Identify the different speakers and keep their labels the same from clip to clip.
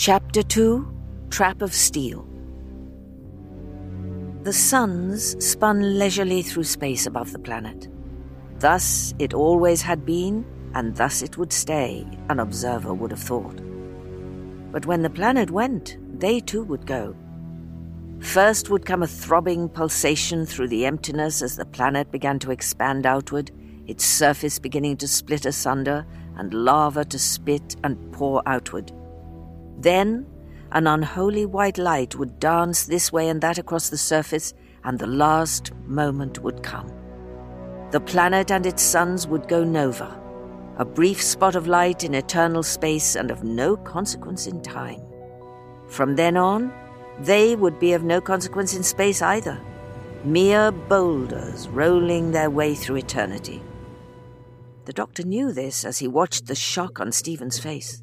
Speaker 1: Chapter 2 Trap of Steel. The suns spun leisurely through space above the planet. Thus it always had been, and thus it would stay, an observer would have thought. But when the planet went, they too would go. First would come a throbbing pulsation through the emptiness as the planet began to expand outward, its surface beginning to split asunder, and lava to spit and pour outward. Then, an unholy white light would dance this way and that across the surface, and the last moment would come. The planet and its suns would go nova, a brief spot of light in eternal space and of no consequence in time. From then on, they would be of no consequence in space either, mere boulders rolling their way through eternity. The doctor knew this as he watched the shock on Stephen's face.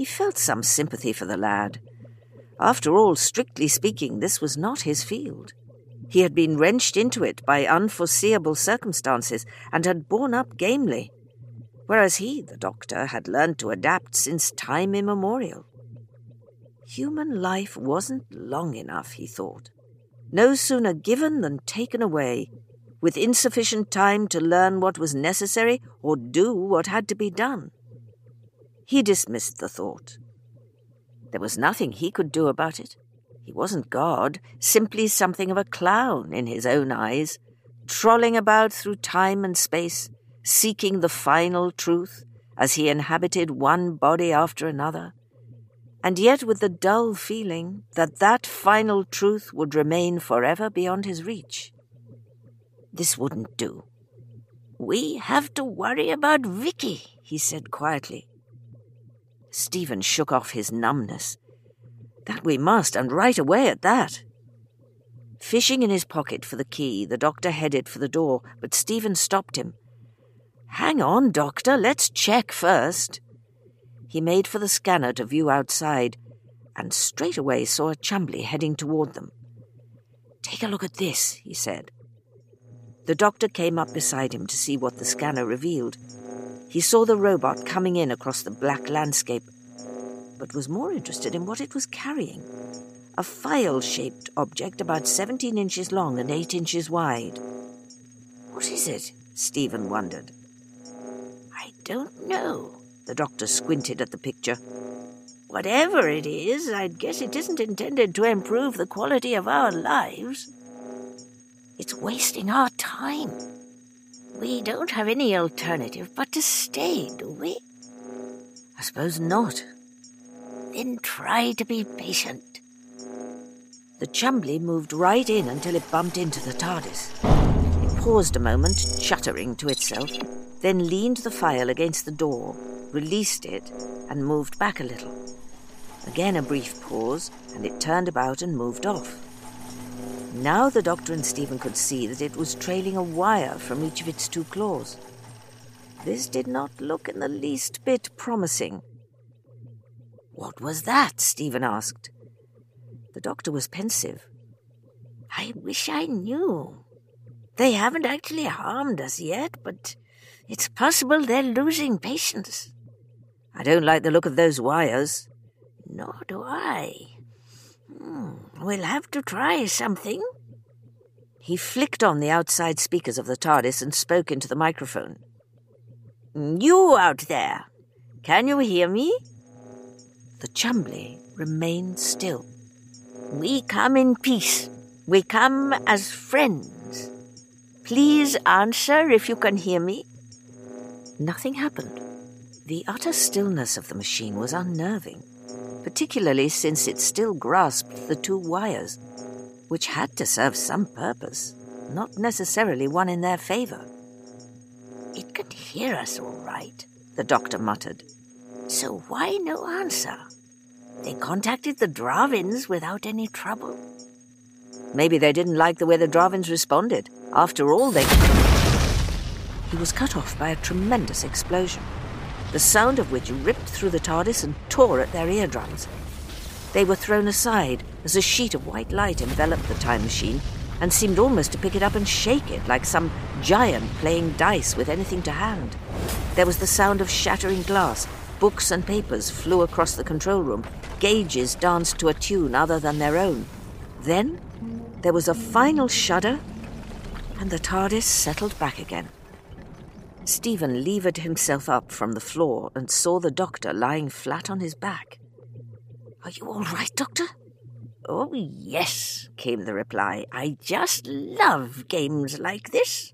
Speaker 1: He felt some sympathy for the lad. After all, strictly speaking, this was not his field. He had been wrenched into it by unforeseeable circumstances and had borne up gamely, whereas he, the doctor, had learned to adapt since time immemorial. Human life wasn't long enough, he thought. No sooner given than taken away, with insufficient time to learn what was necessary or do what had to be done. He dismissed the thought. There was nothing he could do about it. He wasn't God, simply something of a clown in his own eyes, trolling about through time and space, seeking the final truth as he inhabited one body after another, and yet with the dull feeling that that final truth would remain forever beyond his reach. This wouldn't do. We have to worry about Vicky, he said quietly. Stephen shook off his numbness. That we must, and right away at that. Fishing in his pocket for the key, the doctor headed for the door, but Stephen stopped him. Hang on, doctor, let's check first. He made for the scanner to view outside, and straightway saw a Chumbly heading toward them. Take a look at this, he said. The doctor came up beside him to see what the scanner revealed. He saw the robot coming in across the black landscape, but was more interested in what it was carrying a file shaped object about 17 inches long and 8 inches wide. What is it? Stephen wondered. I don't know. The doctor squinted at the picture. Whatever it is, I'd guess it isn't intended to improve the quality of our lives. It's wasting our time. We don't have any alternative but to stay, do we? I suppose not. Then try to be patient. The Chumbly moved right in until it bumped into the TARDIS. It paused a moment, chuttering to itself, then leaned the file against the door, released it, and moved back a little. Again a brief pause, and it turned about and moved off. Now the doctor and Stephen could see that it was trailing a wire from each of its two claws. This did not look in the least bit promising. What was that? Stephen asked. The doctor was pensive. I wish I knew. They haven't actually harmed us yet, but it's possible they're losing patience. I don't like the look of those wires. Nor do I. Hmm, we'll have to try something. He flicked on the outside speakers of the TARDIS and spoke into the microphone. You out there, can you hear me? The Chumbly remained still. We come in peace. We come as friends. Please answer if you can hear me. Nothing happened. The utter stillness of the machine was unnerving particularly since it still grasped the two wires, which had to serve some purpose, not necessarily one in their favor. It could hear us all right, the doctor muttered. So why no answer? They contacted the Drahvins without any trouble. Maybe they didn't like the way the Drahvins responded. After all, they. He was cut off by a tremendous explosion the sound of which ripped through the TARDIS and tore at their eardrums. They were thrown aside as a sheet of white light enveloped the time machine and seemed almost to pick it up and shake it like some giant playing dice with anything to hand. There was the sound of shattering glass Books and papers flew across the control room. Gauges danced to a tune other than their own. Then there was a final shudder, and the TARDIS settled back again. Stephen levered himself up from the floor and saw the doctor lying flat on his back. Are you all right, Doctor?
Speaker 2: Oh, yes, came the reply. I just love games like this.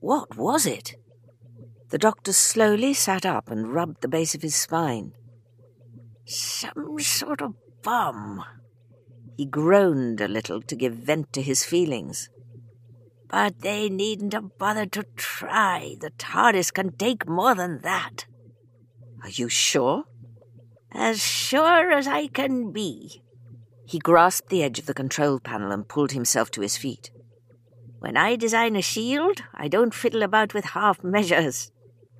Speaker 1: What was it? The doctor slowly sat up and rubbed the base of his spine.
Speaker 2: Some sort of bomb.
Speaker 1: He groaned a little to give vent to his feelings.
Speaker 2: But they needn't have bothered to try. The TARDIS can take more than that.
Speaker 1: Are you sure?
Speaker 2: As sure as I can be.
Speaker 1: He grasped the edge of the control panel and pulled himself to his feet.
Speaker 2: When I design a shield, I don't fiddle about with half measures.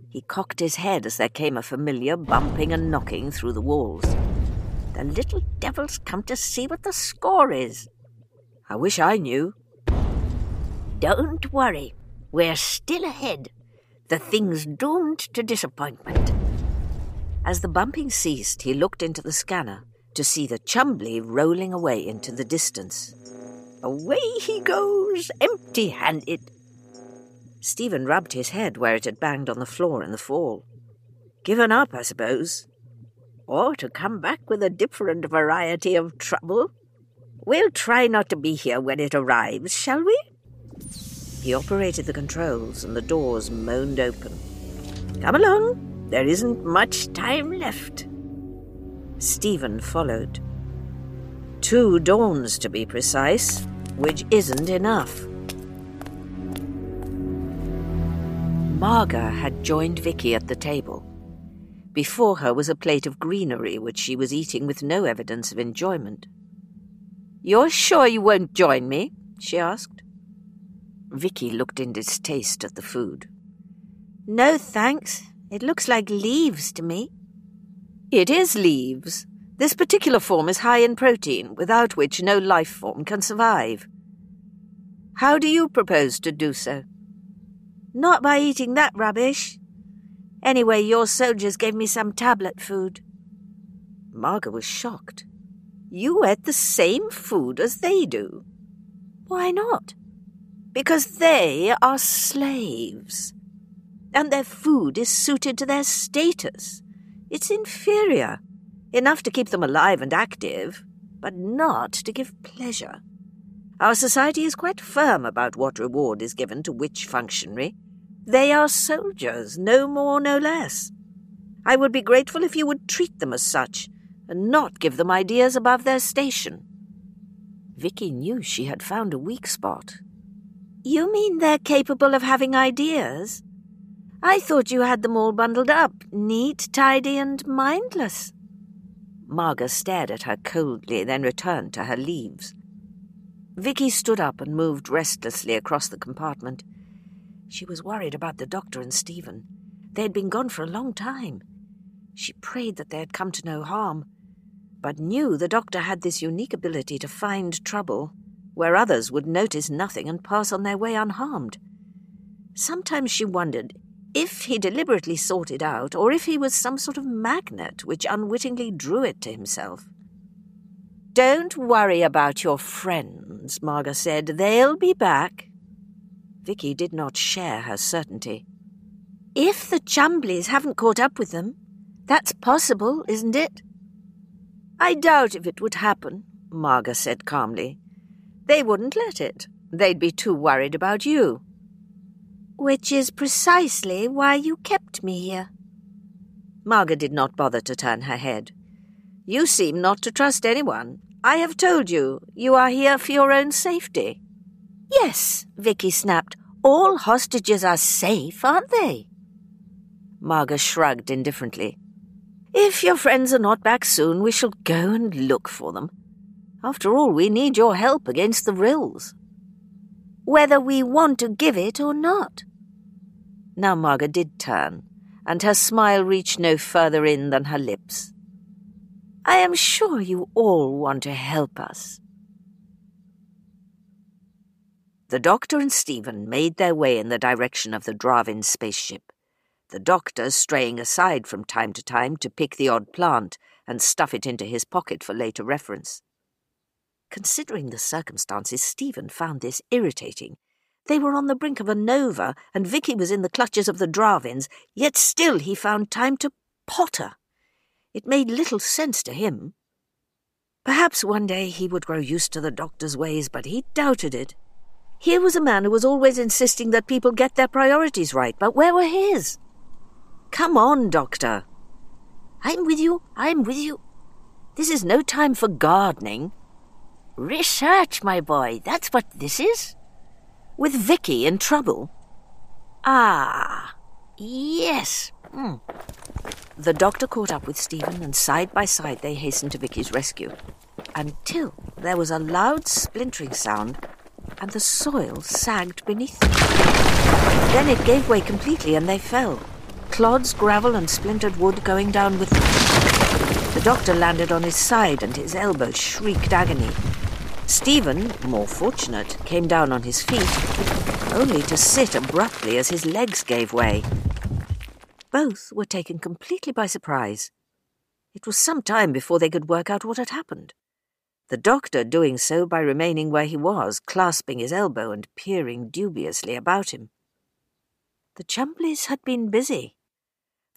Speaker 1: He cocked his head as there came a familiar bumping and knocking through the walls.
Speaker 2: The little devil's come to see what the score is.
Speaker 1: I wish I knew.
Speaker 2: Don't worry. We're still ahead. The thing's doomed to disappointment.
Speaker 1: As the bumping ceased, he looked into the scanner to see the Chumbly rolling away into the distance.
Speaker 2: Away he goes, empty handed.
Speaker 1: Stephen rubbed his head where it had banged on the floor in the fall. Given up, I suppose.
Speaker 2: Or to come back with a different variety of trouble. We'll try not to be here when it arrives, shall we?
Speaker 1: He operated the controls, and the doors moaned open. Come along, there isn't much time left. Stephen followed. Two dawns, to be precise, which isn't enough. Maaga had joined Vicky at the table. Before her was a plate of greenery, which she was eating with no evidence of enjoyment. You're sure you won't join me? she asked. Vicky looked in distaste at the food.
Speaker 3: No, thanks. It looks like leaves to me.
Speaker 1: It is leaves. This particular form is high in protein, without which no life form can survive. How do you propose to do so?
Speaker 3: Not by eating that rubbish. Anyway, your soldiers gave me some tablet food.
Speaker 1: Maaga was shocked. You ate the same food as they do.
Speaker 3: Why not?
Speaker 1: Because they are slaves. And their food is suited to their status. It's inferior, enough to keep them alive and active, but not to give pleasure. Our society is quite firm about what reward is given to which functionary. They are soldiers, no more, no less. I would be grateful if you would treat them as such, and not give them ideas above their station. Vicky knew she had found a weak spot,
Speaker 3: you mean they're capable of having ideas? I thought you had them all bundled up, neat, tidy, and mindless.
Speaker 1: Maaga stared at her coldly, then returned to her leaves. Vicky stood up and moved restlessly across the compartment. She was worried about the doctor and Stephen. They had been gone for a long time. She prayed that they had come to no harm, but knew the doctor had this unique ability to find trouble where others would notice nothing and pass on their way unharmed. Sometimes she wondered if he deliberately sought it out, or if he was some sort of magnet which unwittingly drew it to himself. Don't worry about your friends, Maaga said. They'll be back. Vicky did not share her certainty.
Speaker 3: If the Chumblies haven't caught up with them, that's possible, isn't it?
Speaker 1: I doubt if it would happen, Maaga said calmly. They wouldn't let it. They'd be too worried about you.
Speaker 3: Which is precisely why you kept me here.
Speaker 1: Maaga did not bother to turn her head. You seem not to trust anyone. I have told you, you are here for your own safety.
Speaker 3: Yes, Vicky snapped. All hostages are safe, aren't they?
Speaker 1: Maaga shrugged indifferently. If your friends are not back soon, we shall go and look for them. After all, we need your help against the Rills.
Speaker 3: Whether we want to give it or not.
Speaker 1: Now Maaga did turn, and her smile reached no further in than her lips. I am sure you all want to help us. The doctor and Stephen made their way in the direction of the Drahvin spaceship. the doctor straying aside from time to time to pick the odd plant and stuff it into his pocket for later reference. Considering the circumstances, Stephen found this irritating. They were on the brink of a nova, and Vicky was in the clutches of the Drahvins, yet still he found time to potter. It made little sense to him. Perhaps one day he would grow used to the doctor's ways, but he doubted it. Here was a man who was always insisting that people get their priorities right, but where were his? Come on, Doctor. I'm with you, I'm with you. This is no time for gardening.
Speaker 2: Research, my boy, that's what this is.
Speaker 1: With Vicky in trouble.
Speaker 2: Ah, yes.
Speaker 1: Mm. The doctor caught up with Stephen, and side by side they hastened to Vicky's rescue, until there was a loud splintering sound and the soil sagged beneath them. Then it gave way completely and they fell, clods, gravel, and splintered wood going down with them. The doctor landed on his side and his elbow shrieked agony. Stephen, more fortunate, came down on his feet, only to sit abruptly as his legs gave way. Both were taken completely by surprise. It was some time before they could work out what had happened the doctor doing so by remaining where he was, clasping his elbow and peering dubiously about him. The Chumblies had been busy.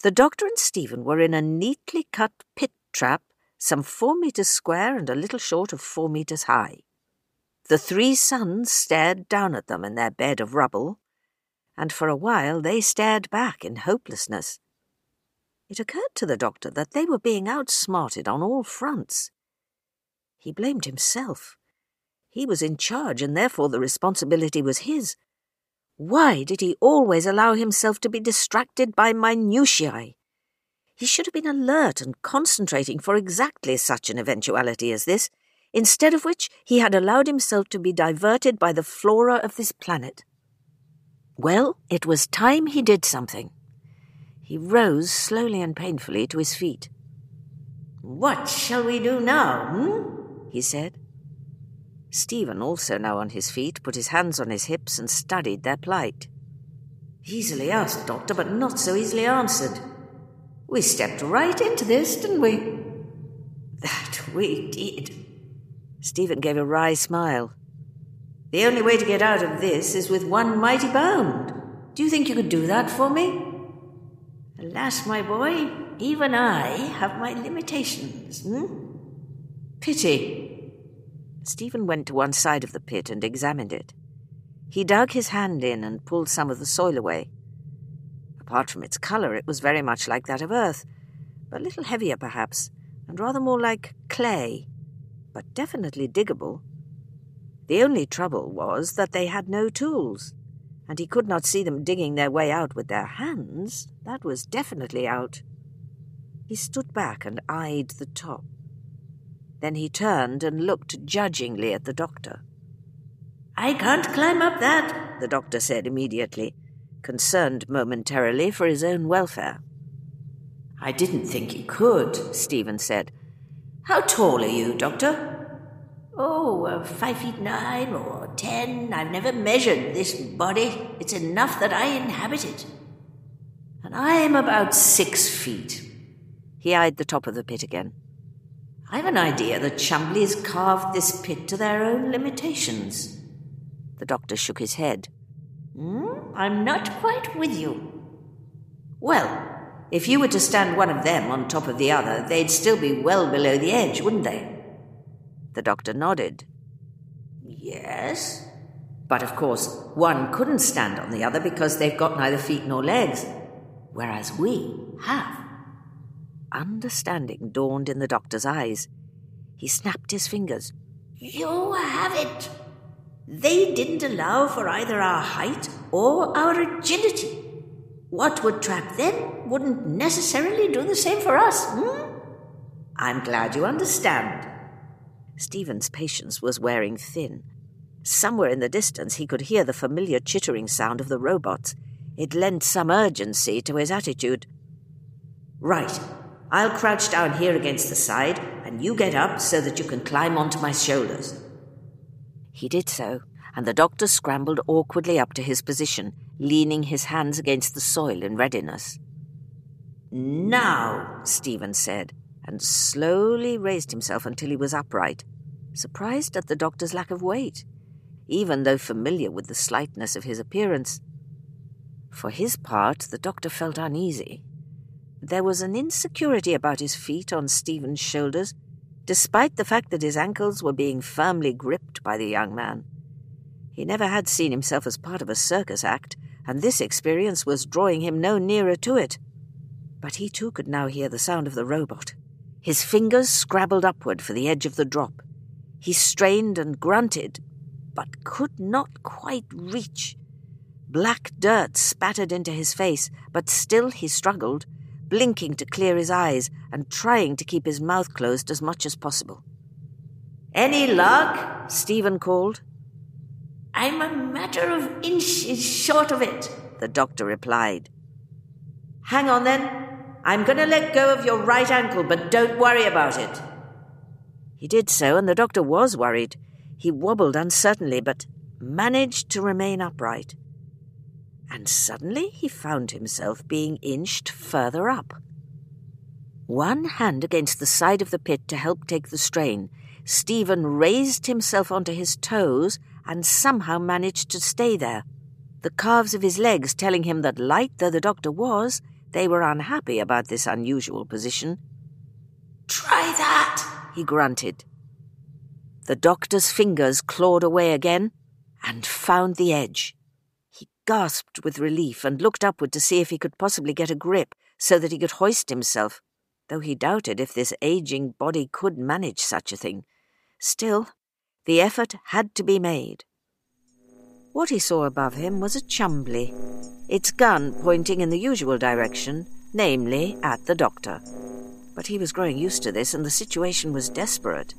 Speaker 1: The doctor and Stephen were in a neatly cut pit trap, some four metres square and a little short of four metres high. The three suns stared down at them in their bed of rubble, and for a while they stared back in hopelessness. It occurred to the doctor that they were being outsmarted on all fronts. He blamed himself. He was in charge, and therefore the responsibility was his. Why did he always allow himself to be distracted by minutiae? He should have been alert and concentrating for exactly such an eventuality as this, instead of which he had allowed himself to be diverted by the flora of this planet. Well, it was time he did something. He rose slowly and painfully to his feet.
Speaker 2: What shall we do now, hmm?
Speaker 1: he said. Stephen, also now on his feet, put his hands on his hips and studied their plight.
Speaker 2: Easily asked, Doctor, but not so easily answered. We stepped right into this, didn't we? That we did.
Speaker 1: Stephen gave a wry smile.
Speaker 2: The only way to get out of this is with one mighty bound. Do you think you could do that for me? Alas, my boy, even I have my limitations. Hmm?
Speaker 1: Pity, Stephen went to one side of the pit and examined it. He dug his hand in and pulled some of the soil away. Apart from its colour, it was very much like that of earth, but a little heavier perhaps, and rather more like clay, but definitely diggable. The only trouble was that they had no tools, and he could not see them digging their way out with their hands. That was definitely out. He stood back and eyed the top. Then he turned and looked judgingly at the doctor.
Speaker 2: I can't climb up that, the doctor said immediately,
Speaker 1: concerned momentarily for his own welfare.
Speaker 2: I didn't think you could, Stephen said. How tall are you, Doctor? Oh, uh, five feet nine or ten. I've never measured this body. It's enough that I inhabit it. And I am about six feet.
Speaker 1: He eyed the top of the pit again.
Speaker 2: I've an idea the Chumblies carved this pit to their own limitations.
Speaker 1: The doctor shook his head.
Speaker 2: Hmm? I'm not quite with you. Well, if you were to stand one of them on top of the other, they'd still be well below the edge, wouldn't they?
Speaker 1: The doctor nodded.
Speaker 2: Yes. But of course, one couldn't stand on the other because they've got neither feet nor legs, whereas we have.
Speaker 1: Understanding dawned in the doctor's eyes. He snapped his fingers.
Speaker 2: You have it. They didn't allow for either our height or our agility. What would trap them wouldn't necessarily do the same for us, hmm? I'm glad you understand.
Speaker 1: Stephen's patience was wearing thin. Somewhere in the distance he could hear the familiar chittering sound of the robots. It lent some urgency to his attitude.
Speaker 2: Right, I'll crouch down here against the side, and you get up so that you can climb onto my shoulders.
Speaker 1: He did so, and the doctor scrambled awkwardly up to his position, leaning his hands against the soil in readiness. Now, Stephen said, and slowly raised himself until he was upright, surprised at the doctor's lack of weight, even though familiar with the slightness of his appearance. For his part, the doctor felt uneasy. There was an insecurity about his feet on Stephen's shoulders, despite the fact that his ankles were being firmly gripped by the young man. He never had seen himself as part of a circus act, and this experience was drawing him no nearer to it. But he too could now hear the sound of the robot. His fingers scrabbled upward for the edge of the drop. He strained and grunted, but could not quite reach. Black dirt spattered into his face, but still he struggled, blinking to clear his eyes and trying to keep his mouth closed as much as possible.
Speaker 2: Any luck?
Speaker 1: Stephen called.
Speaker 2: I'm a matter of inches short of it, the doctor replied. Hang on then. I'm going to let go of your right ankle, but don't worry about it.
Speaker 1: He did so, and the doctor was worried. He wobbled uncertainly, but managed to remain upright. And suddenly he found himself being inched further up. One hand against the side of the pit to help take the strain, Stephen raised himself onto his toes and somehow managed to stay there, the calves of his legs telling him that, light though the doctor was, they were unhappy about this unusual position.
Speaker 2: Try that,
Speaker 1: he grunted. The doctor's fingers clawed away again and found the edge. He gasped with relief and looked upward to see if he could possibly get a grip so that he could hoist himself, though he doubted if this aging body could manage such a thing. Still, the effort had to be made. What he saw above him was a chumbly, its gun pointing in the usual direction, namely at the doctor. But he was growing used to this, and the situation was desperate.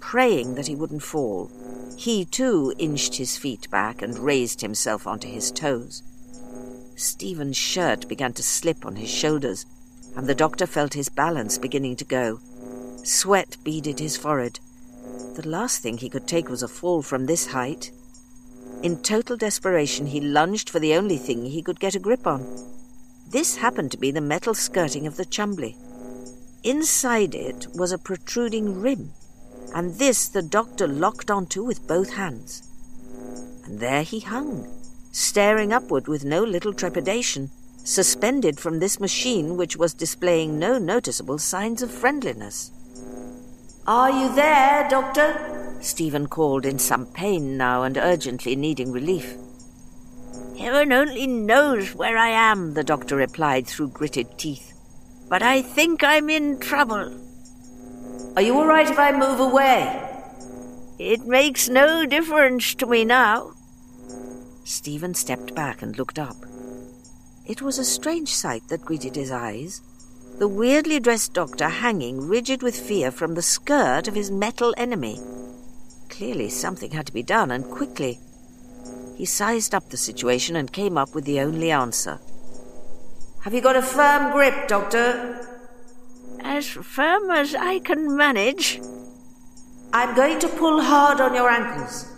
Speaker 1: Praying that he wouldn't fall, he too inched his feet back and raised himself onto his toes. Stephen's shirt began to slip on his shoulders, and the doctor felt his balance beginning to go. Sweat beaded his forehead, the last thing he could take was a fall from this height. In total desperation, he lunged for the only thing he could get a grip on. This happened to be the metal skirting of the chumbly. Inside it was a protruding rim, and this the doctor locked onto with both hands. And there he hung, staring upward with no little trepidation, suspended from this machine which was displaying no noticeable signs of friendliness.
Speaker 2: Are you there, Doctor?
Speaker 1: Stephen called in some pain now and urgently needing relief.
Speaker 3: Heaven only knows where I am, the doctor replied through gritted teeth. But I think I'm in trouble.
Speaker 2: Are you all right if I move away?
Speaker 3: It makes no difference to me now.
Speaker 1: Stephen stepped back and looked up. It was a strange sight that greeted his eyes the weirdly dressed doctor hanging rigid with fear from the skirt of his metal enemy. Clearly, something had to be done, and quickly. He sized up the situation and came up with the only answer.
Speaker 2: Have you got a firm grip, Doctor?
Speaker 3: As firm as I can manage.
Speaker 2: I'm going to pull hard on your ankles.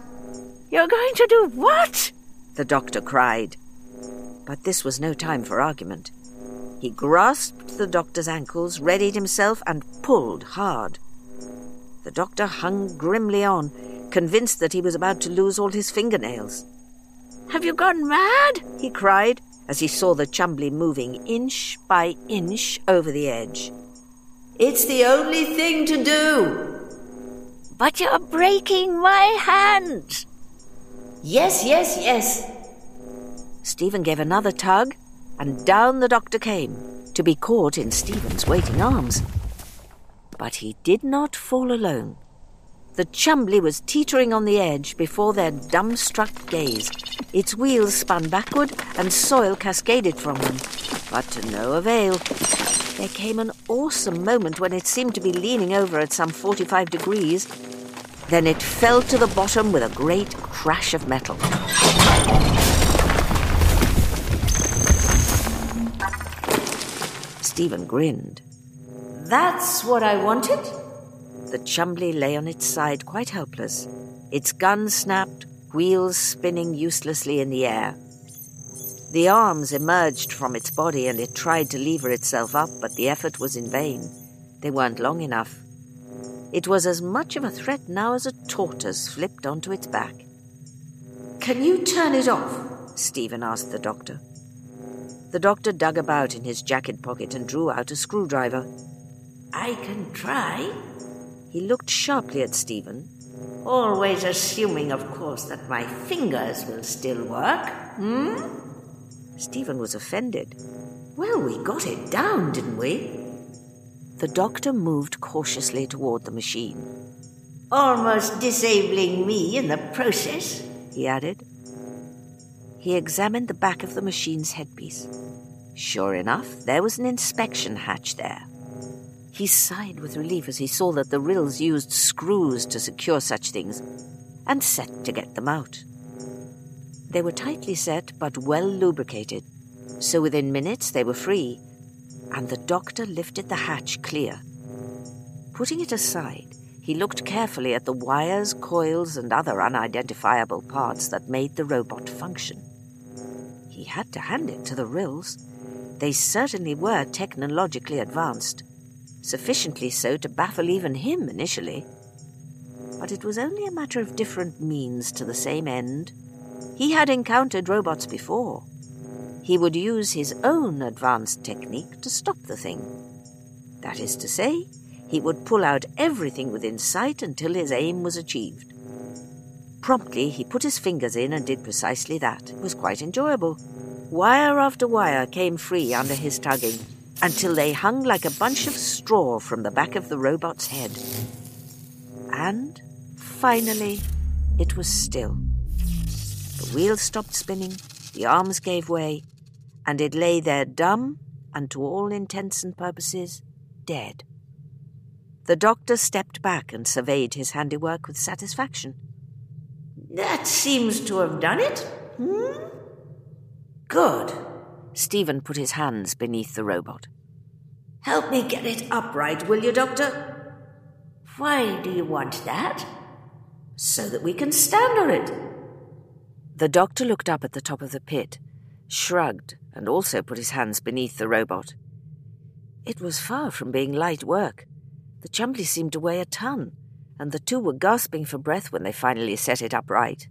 Speaker 3: You're going to do what?
Speaker 1: The doctor cried. But this was no time for argument. He grasped the doctor's ankles, readied himself, and pulled hard. The doctor hung grimly on, convinced that he was about to lose all his fingernails.
Speaker 3: Have you gone mad?
Speaker 1: he cried as he saw the chumbly moving inch by inch over the edge.
Speaker 2: It's the only thing to do.
Speaker 3: But you're breaking my hand.
Speaker 2: Yes, yes, yes.
Speaker 1: Stephen gave another tug, and down the doctor came, to be caught in Stephen's waiting arms. But he did not fall alone. The Chumbly was teetering on the edge before their dumbstruck gaze. Its wheels spun backward and soil cascaded from them, but to no avail. There came an awesome moment when it seemed to be leaning over at some 45 degrees. Then it fell to the bottom with a great crash of metal. Stephen grinned.
Speaker 2: That's what I wanted?
Speaker 1: The Chumbly lay on its side, quite helpless. Its gun snapped, wheels spinning uselessly in the air. The arms emerged from its body and it tried to lever itself up, but the effort was in vain. They weren't long enough. It was as much of a threat now as a tortoise flipped onto its back.
Speaker 2: Can you turn it off?
Speaker 1: Stephen asked the doctor. The doctor dug about in his jacket pocket and drew out a screwdriver.
Speaker 2: I can try.
Speaker 1: He looked sharply at Stephen.
Speaker 2: Always assuming, of course, that my fingers will still work. Hmm?
Speaker 1: Stephen was offended.
Speaker 2: Well, we got it down, didn't we?
Speaker 1: The doctor moved cautiously toward the machine.
Speaker 2: Almost disabling me in the process,
Speaker 1: he added. He examined the back of the machine's headpiece. Sure enough, there was an inspection hatch there. He sighed with relief as he saw that the rills used screws to secure such things, and set to get them out. They were tightly set but well lubricated, so within minutes they were free, and the doctor lifted the hatch clear. Putting it aside, he looked carefully at the wires, coils, and other unidentifiable parts that made the robot function. He had to hand it to the Rills. They certainly were technologically advanced, sufficiently so to baffle even him initially. But it was only a matter of different means to the same end. He had encountered robots before. He would use his own advanced technique to stop the thing. That is to say, he would pull out everything within sight until his aim was achieved. Promptly, he put his fingers in and did precisely that. It was quite enjoyable. Wire after wire came free under his tugging until they hung like a bunch of straw from the back of the robot's head. And finally, it was still. The wheels stopped spinning, the arms gave way, and it lay there dumb and to all intents and purposes dead. The doctor stepped back and surveyed his handiwork with satisfaction.
Speaker 2: That seems to have done it. Hmm? Good.
Speaker 1: Stephen put his hands beneath the robot.
Speaker 2: Help me get it upright, will you, Doctor? Why do you want that? So that we can stand on it.
Speaker 1: The doctor looked up at the top of the pit, shrugged, and also put his hands beneath the robot. It was far from being light work. The Chumbly seemed to weigh a ton, and the two were gasping for breath when they finally set it upright.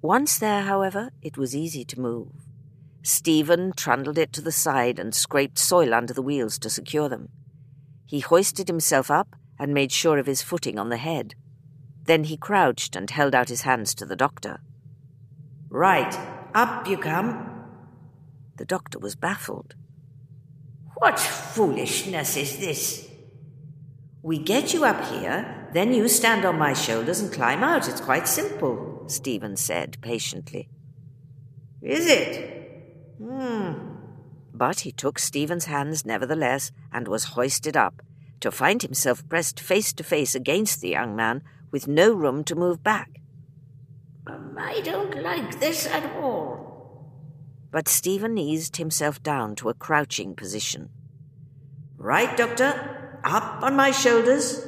Speaker 1: Once there, however, it was easy to move. Stephen trundled it to the side and scraped soil under the wheels to secure them. He hoisted himself up and made sure of his footing on the head. Then he crouched and held out his hands to the doctor.
Speaker 2: Right, up you come.
Speaker 1: The doctor was baffled.
Speaker 2: What foolishness is this? We get you up here, then you stand on my shoulders and climb out. It's quite simple,
Speaker 1: Stephen said patiently.
Speaker 2: Is it? Hmm.
Speaker 1: But he took Stephen's hands nevertheless and was hoisted up, to find himself pressed face to face against the young man with no room to move back.
Speaker 2: I don't like this at all.
Speaker 1: But Stephen eased himself down to a crouching position.
Speaker 2: Right, Doctor? Up on my shoulders.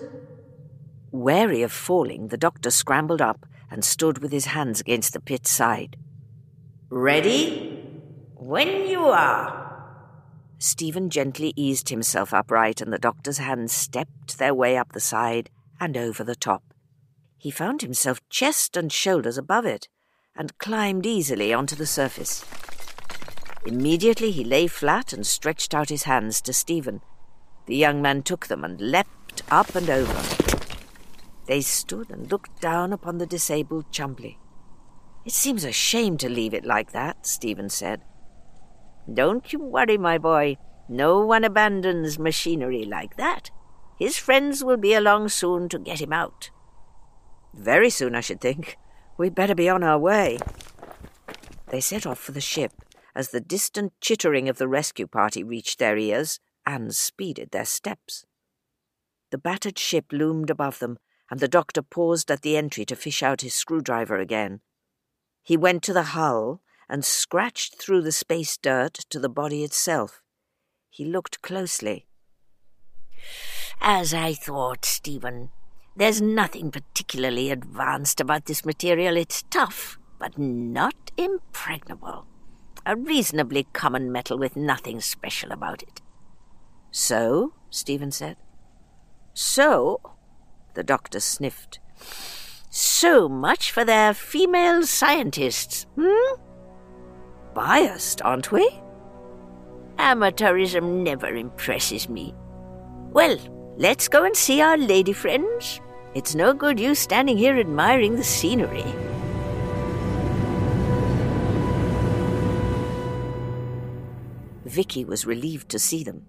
Speaker 1: Wary of falling, the doctor scrambled up and stood with his hands against the pit's side.
Speaker 2: Ready? When you are.
Speaker 1: Stephen gently eased himself upright, and the doctor's hands stepped their way up the side and over the top. He found himself chest and shoulders above it, and climbed easily onto the surface. Immediately he lay flat and stretched out his hands to Stephen, the young man took them and leapt up and over. They stood and looked down upon the disabled Chumbly. It seems a shame to leave it like that, Stephen said. Don't you worry, my boy. No one abandons machinery like that. His friends will be along soon to get him out. Very soon, I should think. We'd better be on our way. They set off for the ship as the distant chittering of the rescue party reached their ears and speeded their steps. The battered ship loomed above them, and the doctor paused at the entry to fish out his screwdriver again. He went to the hull and scratched through the space dirt to the body itself. He looked closely.
Speaker 2: As I thought, Stephen. There's nothing particularly advanced about this material. It's tough, but not impregnable. A reasonably common metal with nothing special about it.
Speaker 1: So? Stephen said.
Speaker 2: So? The doctor sniffed. So much for their female scientists, hmm?
Speaker 1: Biased, aren't we?
Speaker 2: Amateurism never impresses me. Well, let's go and see our lady friends. It's no good you standing here admiring the scenery.
Speaker 1: Vicky was relieved to see them.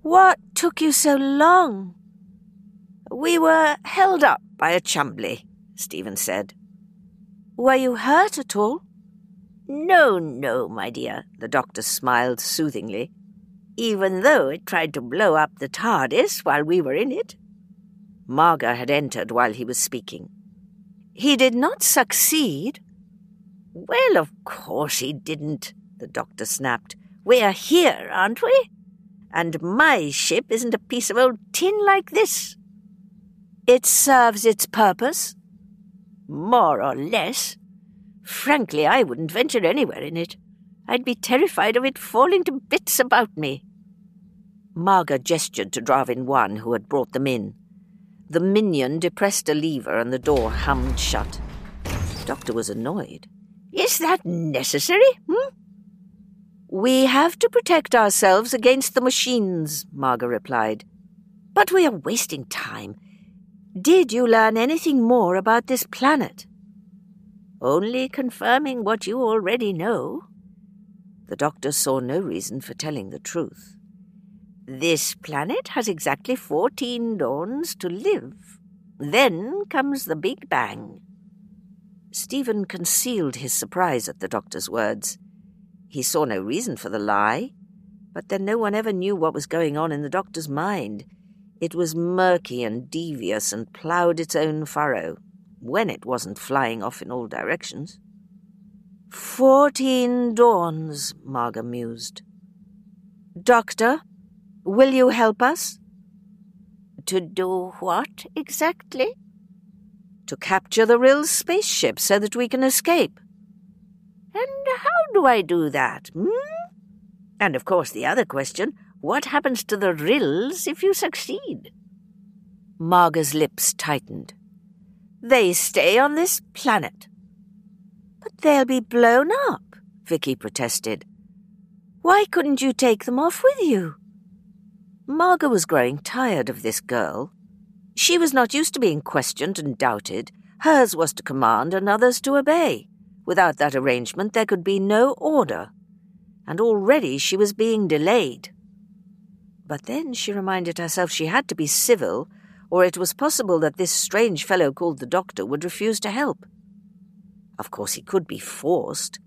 Speaker 3: What took you so long?
Speaker 1: We were held up by a Chumbly, Stephen said.
Speaker 3: Were you hurt at all?
Speaker 2: No, no, my dear, the doctor smiled soothingly, even though it tried to blow up the TARDIS while we were in it.
Speaker 1: Maaga had entered while he was speaking.
Speaker 3: He did not succeed.
Speaker 2: Well, of course he didn't, the doctor snapped. We're here, aren't we? And my ship isn't a piece of old tin like this.
Speaker 3: It serves its purpose?
Speaker 2: More or less. Frankly, I wouldn't venture anywhere in it. I'd be terrified of it falling to bits about me.
Speaker 1: Maaga gestured to Drahvin One, who had brought them in. The minion depressed a lever and the door hummed shut. The doctor was annoyed.
Speaker 2: Is that necessary? Hmm?
Speaker 3: We have to protect ourselves against the machines, Maaga replied.
Speaker 2: But we are wasting time.
Speaker 3: Did you learn anything more about this planet?
Speaker 2: Only confirming what you already know.
Speaker 1: The doctor saw no reason for telling the truth.
Speaker 2: This planet has exactly fourteen dawns to live. Then comes the Big Bang.
Speaker 1: Stephen concealed his surprise at the doctor's words. He saw no reason for the lie, but then no one ever knew what was going on in the doctor's mind. It was murky and devious and ploughed its own furrow, when it wasn't flying off in all directions.
Speaker 3: Fourteen dawns, Maaga mused. Doctor, will you help us?
Speaker 2: To do what exactly?
Speaker 3: To capture the Rill's spaceship so that we can escape.
Speaker 2: And how do I do that? Hmm? And of course, the other question what happens to the Rills if you succeed?
Speaker 1: Maaga's lips tightened.
Speaker 3: They stay on this planet. But they'll be blown up, Vicky protested. Why couldn't you take them off with you?
Speaker 1: Maaga was growing tired of this girl. She was not used to being questioned and doubted. Hers was to command and others to obey. Without that arrangement, there could be no order. And already she was being delayed. But then she reminded herself she had to be civil, or it was possible that this strange fellow called the doctor would refuse to help. Of course, he could be forced,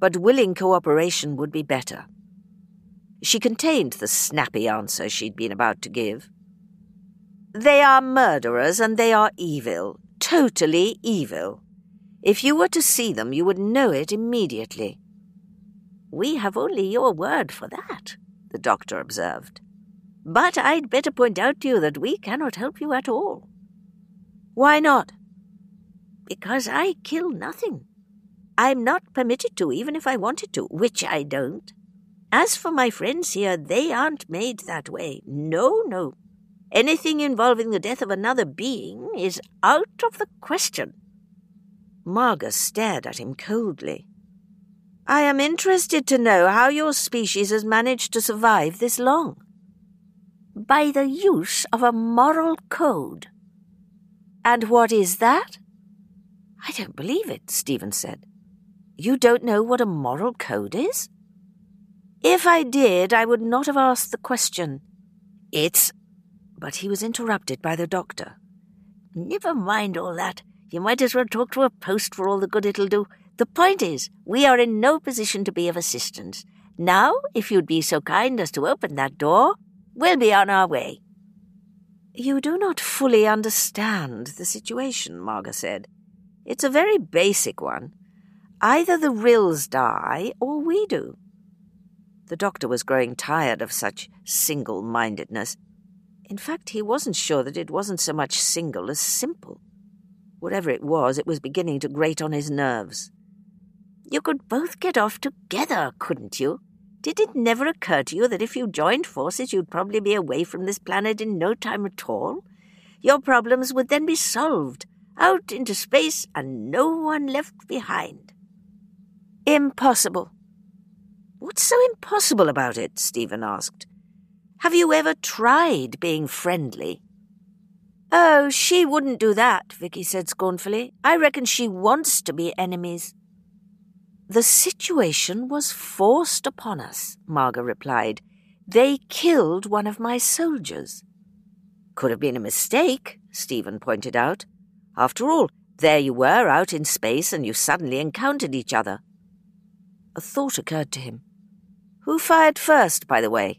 Speaker 1: but willing cooperation would be better. She contained the snappy answer she'd been about to give. They are murderers and they are evil, totally evil. If you were to see them, you would know it immediately.
Speaker 2: We have only your word for that, the doctor observed. But I'd better point out to you that we cannot help you at all.
Speaker 3: Why not?
Speaker 2: Because I kill nothing. I'm not permitted to, even if I wanted to, which I don't. As for my friends here, they aren't made that way. No, no. Anything involving the death of another being is out of the question.
Speaker 1: Maaga stared at him coldly.
Speaker 3: I am interested to know how your species has managed to survive this long.
Speaker 2: By the use of a moral code.
Speaker 3: And what is that?
Speaker 1: I don't believe it, Stephen said. You don't know what a moral code is?
Speaker 3: If I did, I would not have asked the question.
Speaker 1: It's. But he was interrupted by the doctor.
Speaker 2: Never mind all that. You might as well talk to a post for all the good it'll do. The point is, we are in no position to be of assistance. Now, if you'd be so kind as to open that door, we'll be on our way.
Speaker 1: You do not fully understand the situation, Maaga said. It's a very basic one. Either the Rills die or we do. The doctor was growing tired of such single mindedness. In fact, he wasn't sure that it wasn't so much single as simple. Whatever it was, it was beginning to grate on his nerves.
Speaker 3: You could both get off together, couldn't you? Did it never occur to you that if you joined forces, you'd probably be away from this planet in no time at all? Your problems would then be solved, out into space, and no one left behind. Impossible. What's so impossible about it? Stephen asked. Have you ever tried being friendly? Oh, she wouldn't do that, Vicky said scornfully. I reckon she wants to be enemies. The situation was forced upon us, Maaga replied. They killed one of my soldiers. Could have been a mistake, Stephen pointed out. After all, there you were out in space and you suddenly encountered each other. A thought occurred to him. Who fired first, by the way?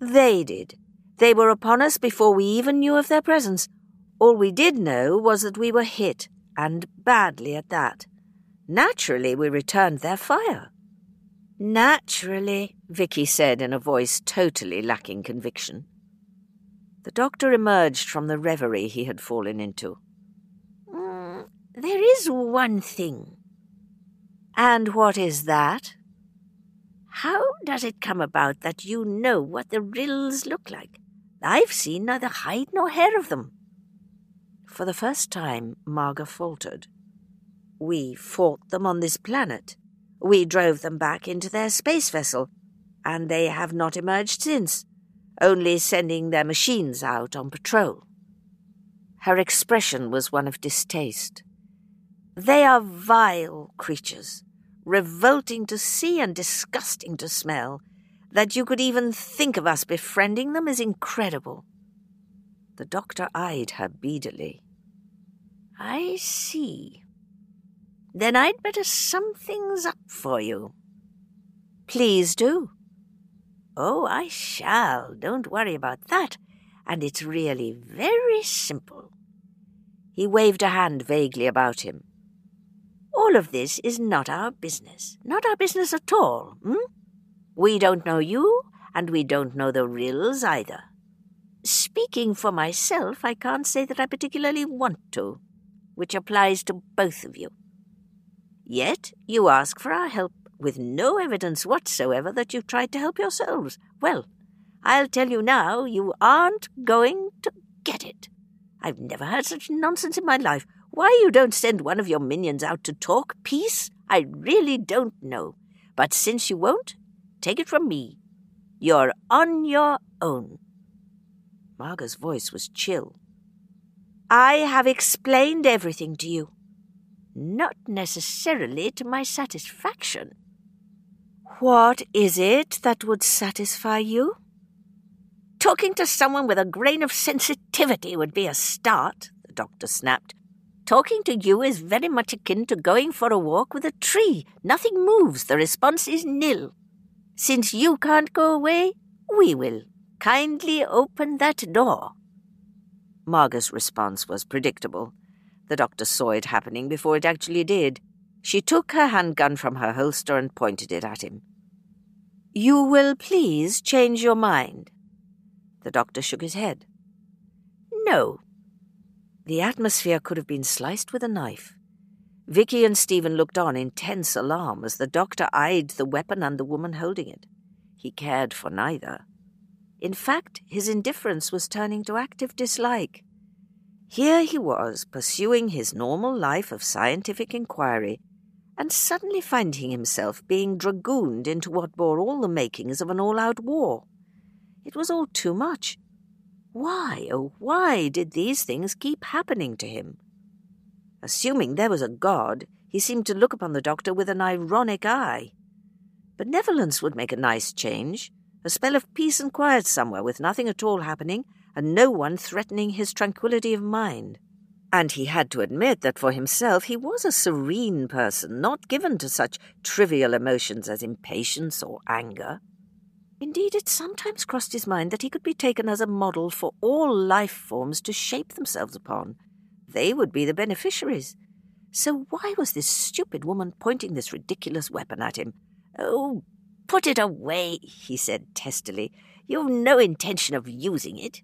Speaker 3: They did. They were upon us before we even knew of their presence. All we did know was that we were hit, and badly at that. Naturally, we returned their fire. Naturally, Vicky said in a voice totally lacking conviction. The doctor emerged from the reverie he had fallen into. Mm, there is one thing. And what is that? How does it come about that you know what the rills look like? I've seen neither hide nor hair of them. For the first time, Maaga faltered. We fought them on this planet. We drove them back into their space vessel, and they have not emerged since, only sending their machines out on patrol. Her expression was one of distaste. They are vile creatures, revolting to see and disgusting to smell. That you could even think of us befriending them is incredible. The doctor eyed her beadily. I see. Then I'd better sum things up for you. Please do. Oh, I shall. Don't worry about that. And it's really very simple. He waved a hand vaguely about him. All of this is not our business. Not our business at all, hmm? We don't know you, and we don't know the Rills either. Speaking for myself, I can't say that I particularly want to, which applies to both of you. Yet you ask for our help with no evidence whatsoever that you've tried to help yourselves. Well, I'll tell you now, you aren't going to get it. I've never heard such nonsense in my life. Why you don't send one of your minions out to talk peace, I really don't know. But since you won't, take it from me. You're on your own. Maaga's voice was chill. I have explained everything to you. Not necessarily to my satisfaction. What is it that would satisfy you? Talking to someone with a grain of sensitivity would be a start, the doctor snapped. Talking to you is very much akin to going for a walk with a tree. Nothing moves. The response is nil. Since you can't go away, we will. Kindly open that door. Maaga's response was predictable. The doctor saw it happening before it actually did. She took her handgun from her holster and pointed it at him. You will please change your mind. The doctor shook his head. No, the atmosphere could have been sliced with a knife. Vicky and Stephen looked on in tense alarm as the doctor eyed the weapon and the woman holding it. He cared for neither. In fact, his indifference was turning to active dislike. Here he was, pursuing his normal life of scientific inquiry, and suddenly finding himself being dragooned into what bore all the makings of an all out war. It was all too much. Why, oh, why did these things keep happening to him? Assuming there was a God, he seemed to look upon the doctor with an ironic eye. Benevolence would make a nice change, a spell of peace and quiet somewhere with nothing at all happening and no one threatening his tranquillity of mind. And he had to admit that for himself he was a serene person, not given to such trivial emotions as impatience or anger. Indeed, it sometimes crossed his mind that he could be taken as a model for all life forms to shape themselves upon. They would be the beneficiaries. So why was this stupid woman pointing this ridiculous weapon at him? Oh, put it away, he said testily. You've no intention of using it.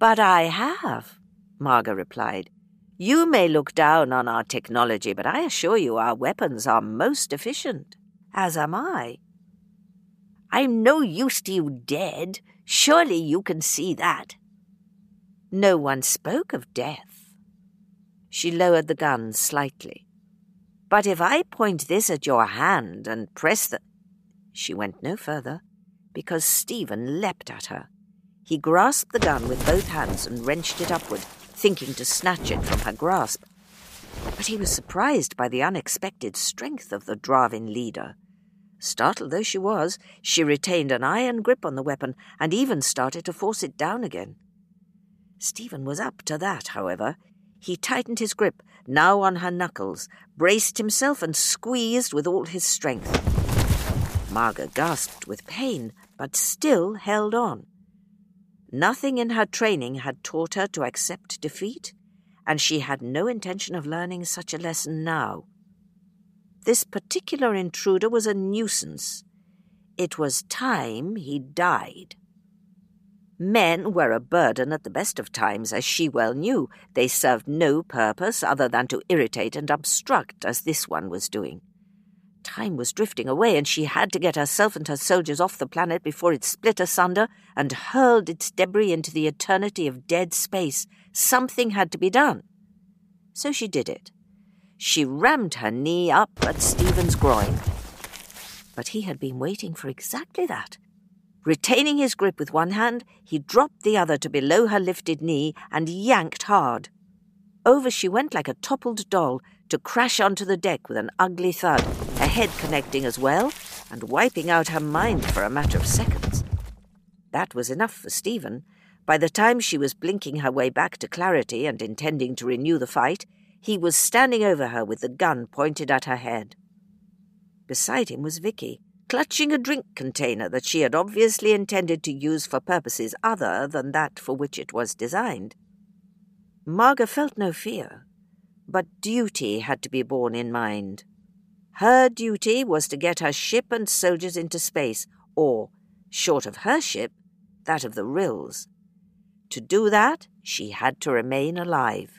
Speaker 3: But I have, Maaga replied. You may look down on our technology, but I assure you our weapons are most efficient, as am I. I'm no use to you dead. Surely you can see that. No one spoke of death. She lowered the gun slightly. But if I point this at your hand and press the. She went no further, because Stephen leapt at her. He grasped the gun with both hands and wrenched it upward, thinking to snatch it from her grasp. But he was surprised by the unexpected strength of the Drahvin leader. Startled though she was, she retained an iron grip on the weapon and even started to force it down again. Stephen was up to that, however. He tightened his grip, now on her knuckles, braced himself, and squeezed with all his strength. Maaga gasped with pain, but still held on. Nothing in her training had taught her to accept defeat, and she had no intention of learning such a lesson now. This particular intruder was a nuisance. It was time he died. Men were a burden at the best of times, as she well knew. They served no purpose other than to irritate and obstruct, as this one was doing. Time was drifting away, and she had to get herself and her soldiers off the planet before it split asunder and hurled its debris into the eternity of dead space. Something had to be done. So she did it. She rammed her knee up at Stephen's groin. But he had been waiting for exactly that. Retaining his grip with one hand, he dropped the other to below her lifted knee and yanked hard. Over she went like a toppled doll, to crash onto the deck with an ugly thud, head connecting as well, and wiping out her mind for a matter of seconds. That was enough for Stephen. By the time she was blinking her way back to clarity and intending to renew the fight, he was standing over her with the gun pointed at her head. Beside him was Vicky, clutching a drink container that she had obviously intended to use for purposes other than that for which it was designed. Maaga felt no fear, but duty had to be borne in mind. Her duty was to get her ship and soldiers into space, or, short of her ship, that of the Rills. To do that, she had to remain alive.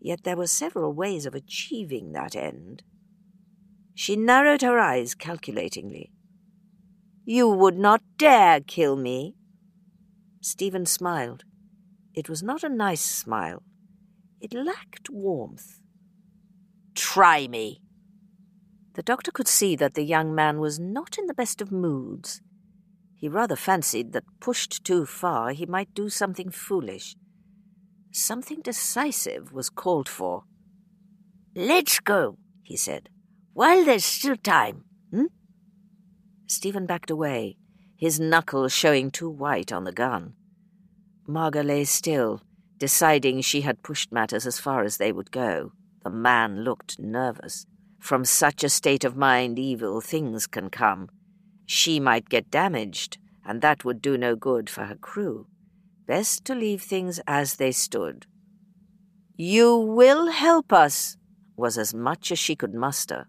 Speaker 3: Yet there were several ways of achieving that end. She narrowed her eyes calculatingly. You would not dare kill me. Stephen smiled. It was not a nice smile. It lacked warmth. Try me. The doctor could see that the young man was not in the best of moods. He rather fancied that, pushed too far, he might do something foolish. Something decisive was called for. Let's go, he said, while there's still time. Hmm? Stephen backed away, his knuckles showing too white on the gun. Maaga lay still, deciding she had pushed matters as far as they would go. The man looked nervous. From such a state of mind, evil things can come. She might get damaged, and that would do no good for her crew. Best to leave things as they stood. You will help us, was as much as she could muster.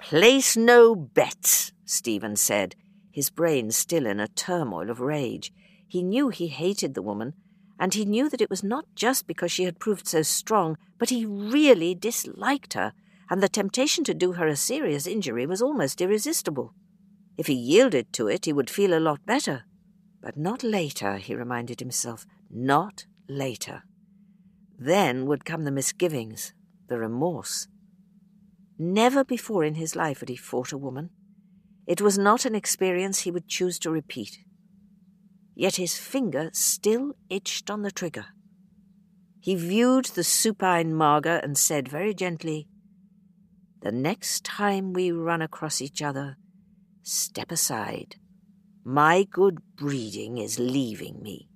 Speaker 3: Place no bets, Stephen said, his brain still in a turmoil of rage. He knew he hated the woman, and he knew that it was not just because she had proved so strong, but he really disliked her, and the temptation to do her a serious injury was almost irresistible. If he yielded to it, he would feel a lot better. But not later, he reminded himself, not later. Then would come the misgivings, the remorse. Never before in his life had he fought a woman. It was not an experience he would choose to repeat. Yet his finger still itched on the trigger. He viewed the supine Maaga and said very gently, The next time we run across each other, step aside. My good breeding is leaving me.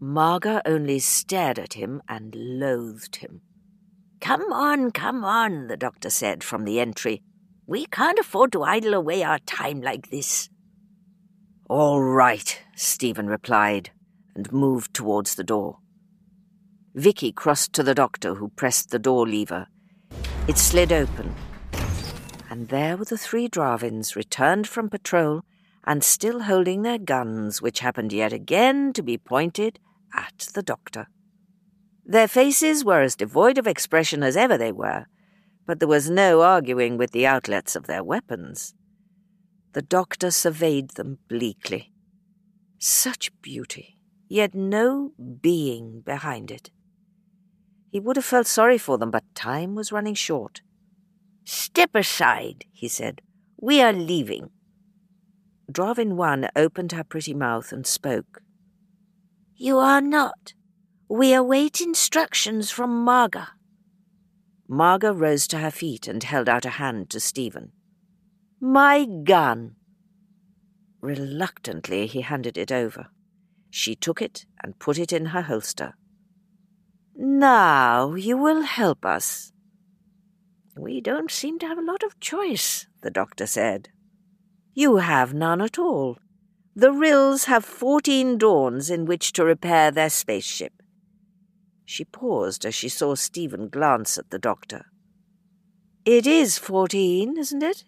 Speaker 3: Maaga only stared at him and loathed him. Come on, come on, the doctor said from the entry. We can't afford to idle away our time like this. All right, Stephen replied, and moved towards the door. Vicky crossed to the doctor, who pressed the door lever. It slid open, and there were the three Drahvins returned from patrol and still holding their guns, which happened yet again to be pointed at the doctor. Their faces were as devoid of expression as ever they were, but there was no arguing with the outlets of their weapons. The doctor surveyed them bleakly. Such beauty, yet no being behind it. He would have felt sorry for them, but time was running short.
Speaker 1: Step aside, he said. We are leaving.
Speaker 3: Drahvin One opened her pretty mouth and spoke.
Speaker 1: You are not. We await instructions from Maaga.
Speaker 3: Maaga rose to her feet and held out a hand to Stephen.
Speaker 1: My gun.
Speaker 3: Reluctantly, he handed it over. She took it and put it in her holster.
Speaker 1: Now you will help us.
Speaker 3: We don't seem to have a lot of choice, the doctor said. You have none at all. The Rills have fourteen dawns in which to repair their spaceship. She paused as she saw Stephen glance at the doctor. It is fourteen, isn't it?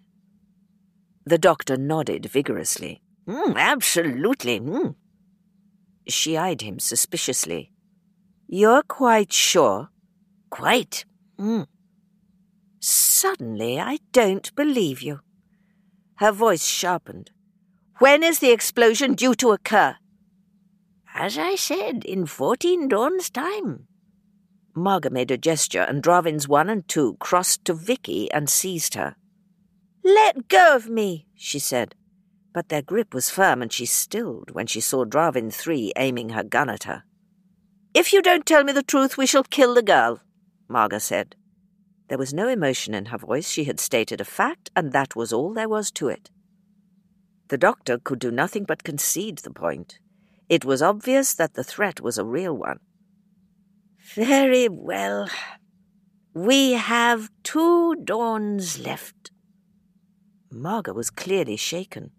Speaker 3: The doctor nodded vigorously.
Speaker 1: Mm, absolutely. Mm.
Speaker 3: She eyed him suspiciously. You're quite sure?
Speaker 1: Quite. Mm.
Speaker 3: Suddenly, I don't believe you. Her voice sharpened. When is the explosion due to occur?
Speaker 1: As I said, in fourteen dawn's time.
Speaker 3: Maaga made a gesture, and Drahvins one and two crossed to Vicky and seized her.
Speaker 1: Let go of me, she said.
Speaker 3: But their grip was firm, and she stilled when she saw Drahvin three aiming her gun at her. If you don't tell me the truth, we shall kill the girl, Maaga said. There was no emotion in her voice. She had stated a fact, and that was all there was to it. The doctor could do nothing but concede the point. It was obvious that the threat was a real one.
Speaker 1: Very well. We have two dawns left.
Speaker 3: Maaga was clearly shaken.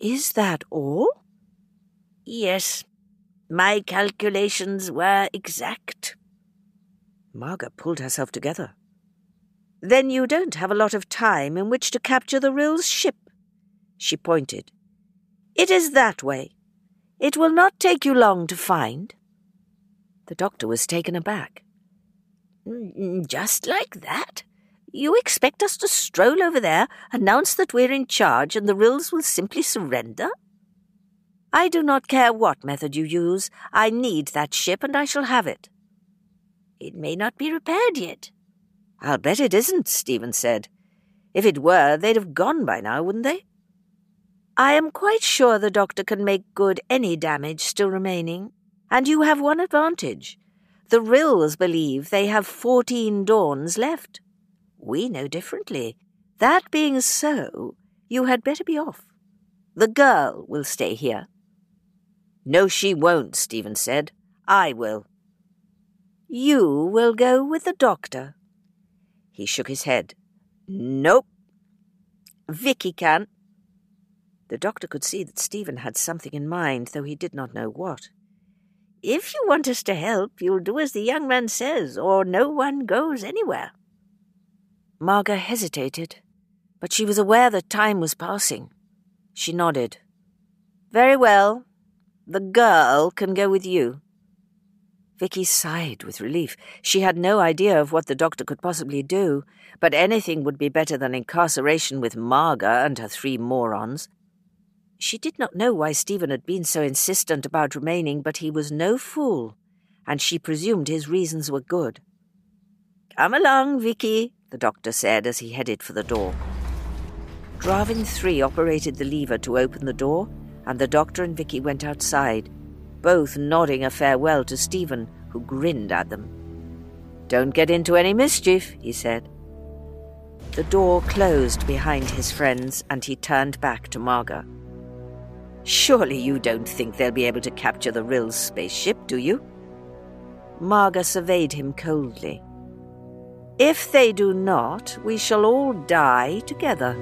Speaker 3: Is that all?
Speaker 1: Yes, my calculations were exact.
Speaker 3: Maaga pulled herself together. Then you don't have a lot of time in which to capture the Rill's ship. She pointed. It is that way. It will not take you long to find. The doctor was taken aback.
Speaker 1: Mm, just like that? You expect us to stroll over there, announce that we're in charge, and the Rills will simply surrender?
Speaker 3: I do not care what method you use. I need that ship, and I shall have it.
Speaker 1: It may not be repaired yet.
Speaker 3: I'll bet it isn't, Stephen said. If it were, they'd have gone by now, wouldn't they? I am quite sure the doctor can make good any damage still remaining, and you have one advantage. The Rills believe they have fourteen dawns left. We know differently. That being so, you had better be off. The girl will stay here. No, she won't, Stephen said. I will. You will go with the doctor. He shook his head. Nope. Vicky can. The doctor could see that Stephen had something in mind, though he did not know what.
Speaker 1: If you want us to help, you'll do as the young man says, or no one goes anywhere.
Speaker 3: Maaga hesitated, but she was aware that time was passing. She nodded. Very well, the girl can go with you. Vicky sighed with relief. She had no idea of what the doctor could possibly do, but anything would be better than incarceration with Maaga and her three morons. She did not know why Stephen had been so insistent about remaining, but he was no fool, and she presumed his reasons were good. Come along, Vicky, the doctor said as he headed for the door. Drahvin 3 operated the lever to open the door, and the doctor and Vicky went outside, both nodding a farewell to Stephen, who grinned at them. Don't get into any mischief, he said. The door closed behind his friends, and he turned back to Maaga. Surely you don't think they'll be able to capture the Rills spaceship, do you? Maaga surveyed him coldly. If they do not, we shall all die together.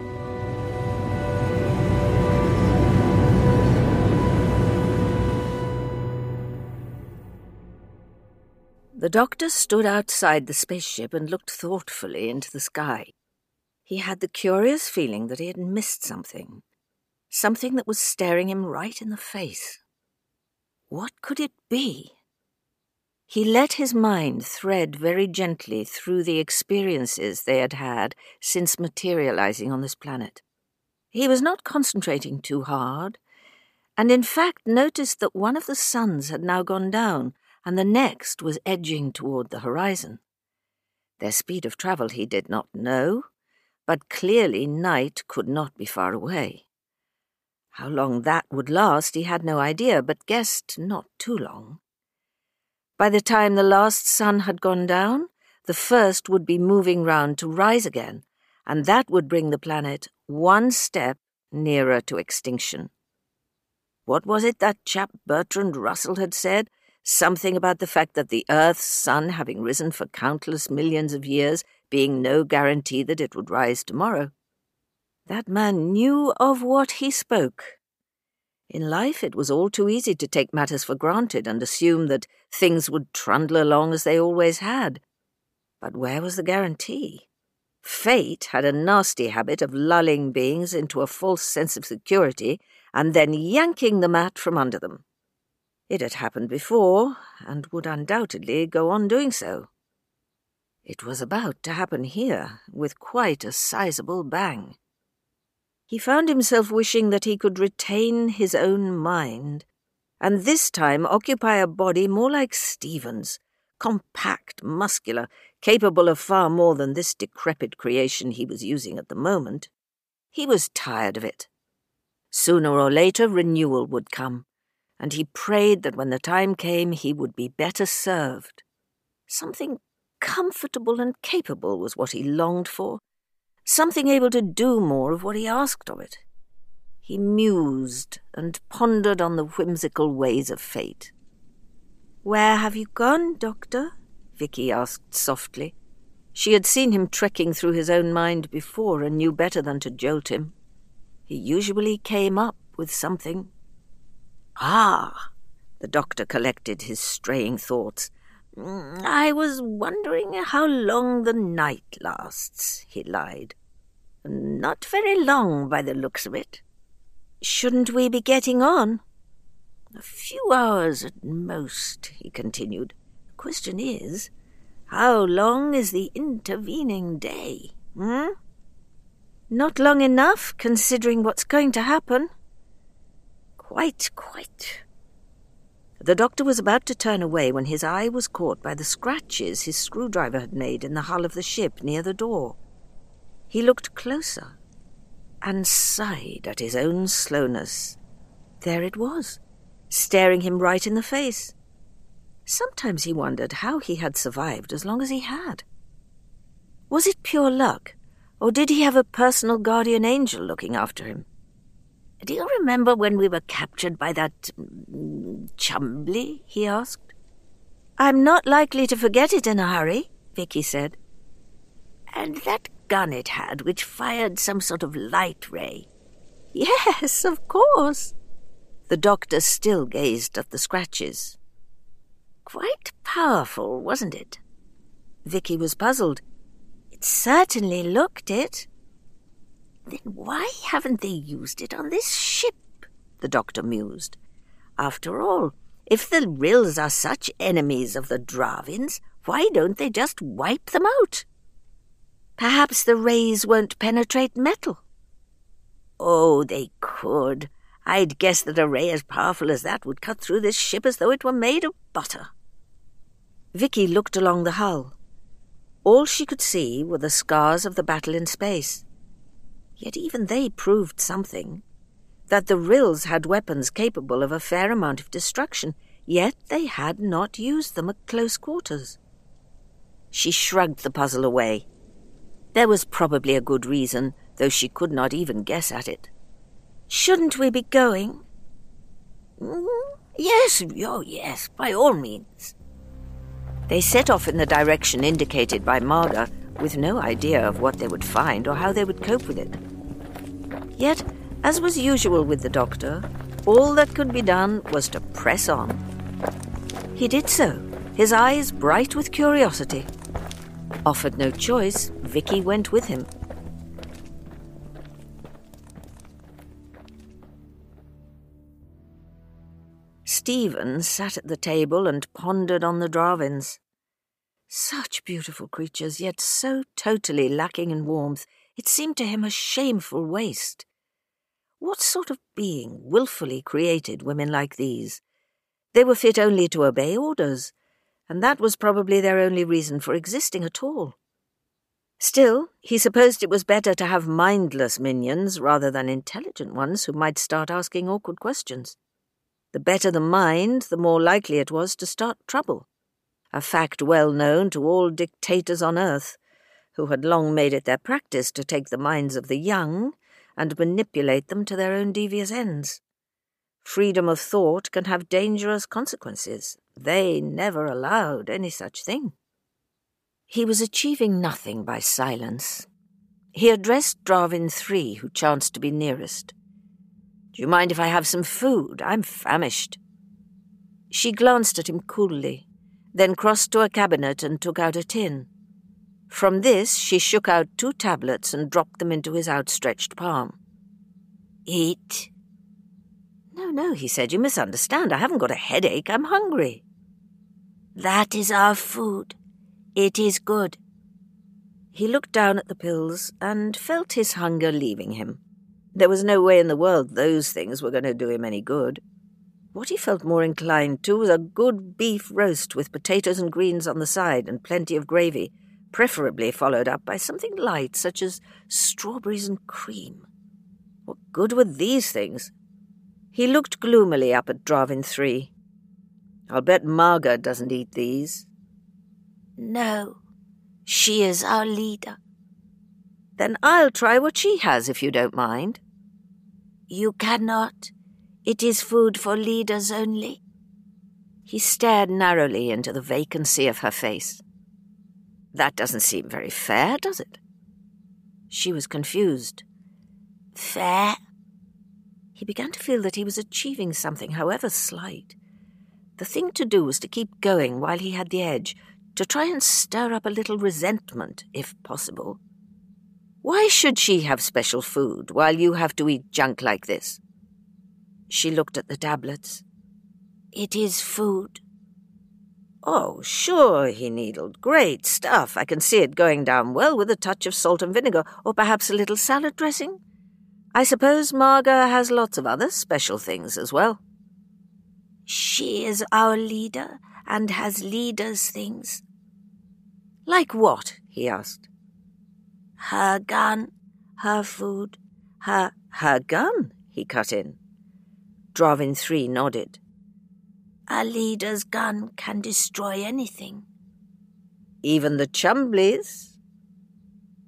Speaker 3: The doctor stood outside the spaceship and looked thoughtfully into the sky. He had the curious feeling that he had missed something, something that was staring him right in the face. What could it be?
Speaker 1: He let his mind thread very gently through the experiences they had had since materializing on this planet. He was not concentrating too hard, and in fact noticed that one of the suns had now gone down and the next was edging toward the horizon. Their speed of travel he did not know, but clearly night could not be far away. How long that would last he had no idea, but guessed not too long. By the time the last sun had gone down, the first would be moving round to rise again, and that would bring the planet one step nearer to extinction. What was it that chap Bertrand Russell had said? Something about the fact that the Earth's sun, having risen for countless millions of years, being no guarantee that it would rise tomorrow. That man knew of what he spoke. In life, it was all too easy to take matters for granted and assume that things would trundle along as they always had. But where was the guarantee? Fate had a nasty habit of lulling beings into a false sense of security and then yanking the mat from under them. It had happened before, and would undoubtedly go on doing so. It was about to happen here, with quite a sizable bang. He found himself wishing that he could retain his own mind, and this time occupy a body more like Stephen's, compact, muscular, capable of far more than this decrepit creation he was using at the moment. He was tired of it. Sooner or later, renewal would come, and he prayed that when the time came he would be better served. Something comfortable and capable was what he longed for, something able to do more of what he asked of it. He mused and pondered on the whimsical ways of fate. Where have you gone, Doctor? Vicky asked softly. She had seen him trekking through his own mind before and knew better than to jolt him. He usually came up with something. Ah! The doctor collected his straying thoughts. Mm, I was wondering how long the night lasts, he lied. Not very long by the looks of it. Shouldn't we be getting on? A few hours at most, he continued. The question is, how long is the intervening day, hmm? Not long enough, considering what's going to happen. Quite, quite. The doctor was about to turn away when his eye was caught by the scratches his screwdriver had made in the hull of the ship near the door. He looked closer and sighed at his own slowness. There it was, staring him right in the face. Sometimes he wondered how he had survived as long as he had. Was it pure luck, or did he have a personal guardian angel looking after him? Do you remember when we were captured by that mm, Chumbly? he asked. I'm not likely to forget it in a hurry, Vicky said. And that gun it had, which fired some sort of light ray. Yes, of course. The doctor still gazed at the scratches. Quite powerful, wasn't it? Vicky was puzzled. It certainly looked it. Then why haven't they used it on this ship? The doctor mused. After all, if the Rills are such enemies of the Drahvins, why don't they just wipe them out? Perhaps the rays won't penetrate metal. Oh, they could. I'd guess that a ray as powerful as that would cut through this ship as though it were made of butter. Vicky looked along the hull. All she could see were the scars of the battle in space. Yet even they proved something. That the Rills had weapons capable of a fair amount of destruction, yet they had not used them at close quarters. She shrugged the puzzle away. There was probably a good reason, though she could not even guess at it. Shouldn't we be going? Mm, yes, oh yes, by all means. They set off in the direction indicated by Maaga with no idea of what they would find or how they would cope with it. Yet, as was usual with the doctor, all that could be done was to press on. He did so, his eyes bright with curiosity. Offered no choice, Vicky went with him. Stephen sat at the table and pondered on the Drahvins. Such beautiful creatures, yet so totally lacking in warmth, it seemed to him a shameful waste. What sort of being wilfully created women like these? They were fit only to obey orders, and that was probably their only reason for existing at all. Still, he supposed it was better to have mindless minions rather than intelligent ones who might start asking awkward questions. The better the mind, the more likely it was to start trouble. A fact well known to all dictators on earth, who had long made it their practice to take the minds of the young and manipulate them to their own devious ends. Freedom of thought can have dangerous consequences. They never allowed any such thing. He was achieving nothing by silence. He addressed Drahvin Three, who chanced to be nearest. Do you mind if I have some food? I'm famished. She glanced at him coolly, then crossed to a cabinet and took out a tin. From this, she shook out two tablets and dropped them into his outstretched palm. Eat. No, no, he said, you misunderstand. I haven't got a headache. I'm hungry. That is our food. It is good. He looked down at the pills and felt his hunger leaving him. There was no way in the world those things were going to do him any good. What he felt more inclined to was a good beef roast with potatoes and greens on the side and plenty of gravy, preferably followed up by something light such as strawberries and cream. What good were these things? He looked gloomily up at Drahvin Three. I'll bet Maaga doesn't eat these. No, she is our leader. Then I'll try what she has if you don't mind. You cannot. It is food for leaders only. He stared narrowly into the vacancy of her face. That doesn't seem very fair, does it? She was confused. Fair? He began to feel that he was achieving something, however slight. The thing to do was to keep going while he had the edge, to try and stir up a little resentment, if possible. Why should she have special food while you have to eat junk like this? She looked at the tablets. It is food. Oh, sure, he needled. Great stuff. I can see it going down well with a touch of salt and vinegar, or perhaps a little salad dressing. I suppose Maaga has lots of other special things as well. She is our leader and has leaders' things. Like what? he asked. Her gun, her food, her. Her gun, he cut in. Drahvin Three nodded. A leader's gun can destroy anything. Even the Chumblies?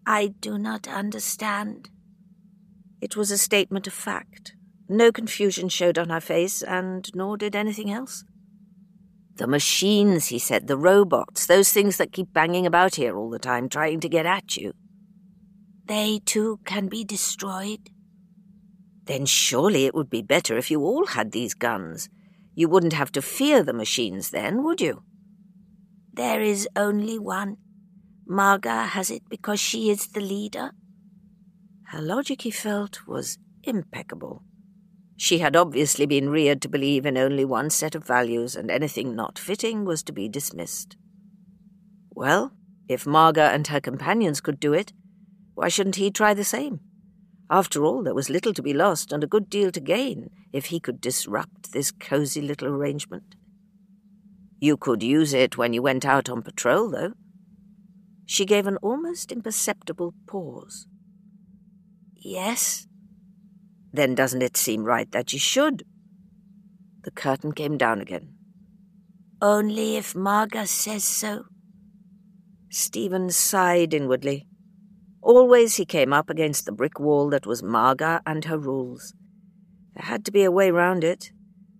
Speaker 1: I do not understand. It was a statement of fact. No confusion showed on her face, and nor did anything else. The machines, he said, the robots, those things that keep banging about here all the time, trying to get at you. They too can be destroyed. Then surely it would be better if you all had these guns. You wouldn't have to fear the machines then, would you? There is only one. Maaga has it because she is the leader. Her logic, he felt, was impeccable. She had obviously been reared to believe in only one set of values, and anything not fitting was to be dismissed. Well, if Maaga and her companions could do it, why shouldn't he try the same? After all, there was little to be lost and a good deal to gain if he could disrupt this cosy little arrangement. You could use it when you went out on patrol, though. She gave an almost imperceptible pause. Yes. Then doesn't it seem right that you should? The curtain came down again. Only if Maaga says so. Stephen sighed inwardly. Always he came up against the brick wall that was Maaga and her rules. There had to be a way round it,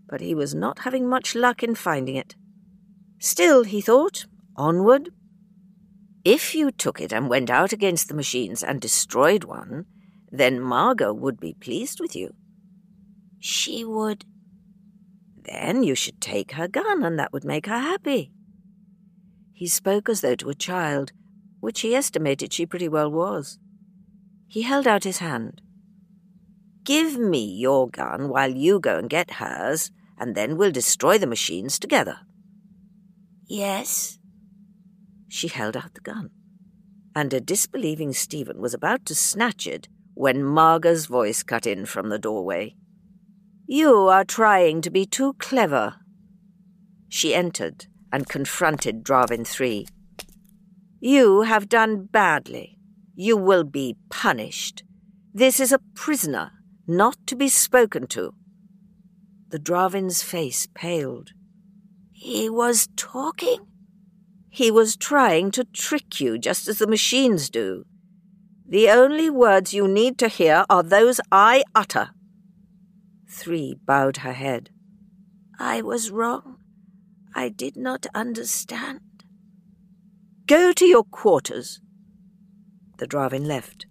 Speaker 1: but he was not having much luck in finding it. Still, he thought, onward. If you took it and went out against the machines and destroyed one, then Maaga would be pleased with you. She would. Then you should take her gun, and that would make her happy. He spoke as though to a child, which he estimated she pretty well was. He held out his hand. Give me your gun while you go and get hers,
Speaker 3: and then we'll destroy the machines together.
Speaker 2: Yes.
Speaker 3: She held out the gun, and a disbelieving Stephen was about to snatch it when Maaga's voice cut in from the doorway. You are trying to be too clever. She entered and confronted Drahvin 3. You have done badly. You will be punished. This is a prisoner, not to be spoken to. The Drahvin's face paled.
Speaker 2: He was talking?
Speaker 3: He was trying to trick you, just as the machines do. The only words you need to hear are those I utter. Three bowed her head.
Speaker 2: I was wrong. I did not understand.
Speaker 3: Go to your quarters. The Drahvin left.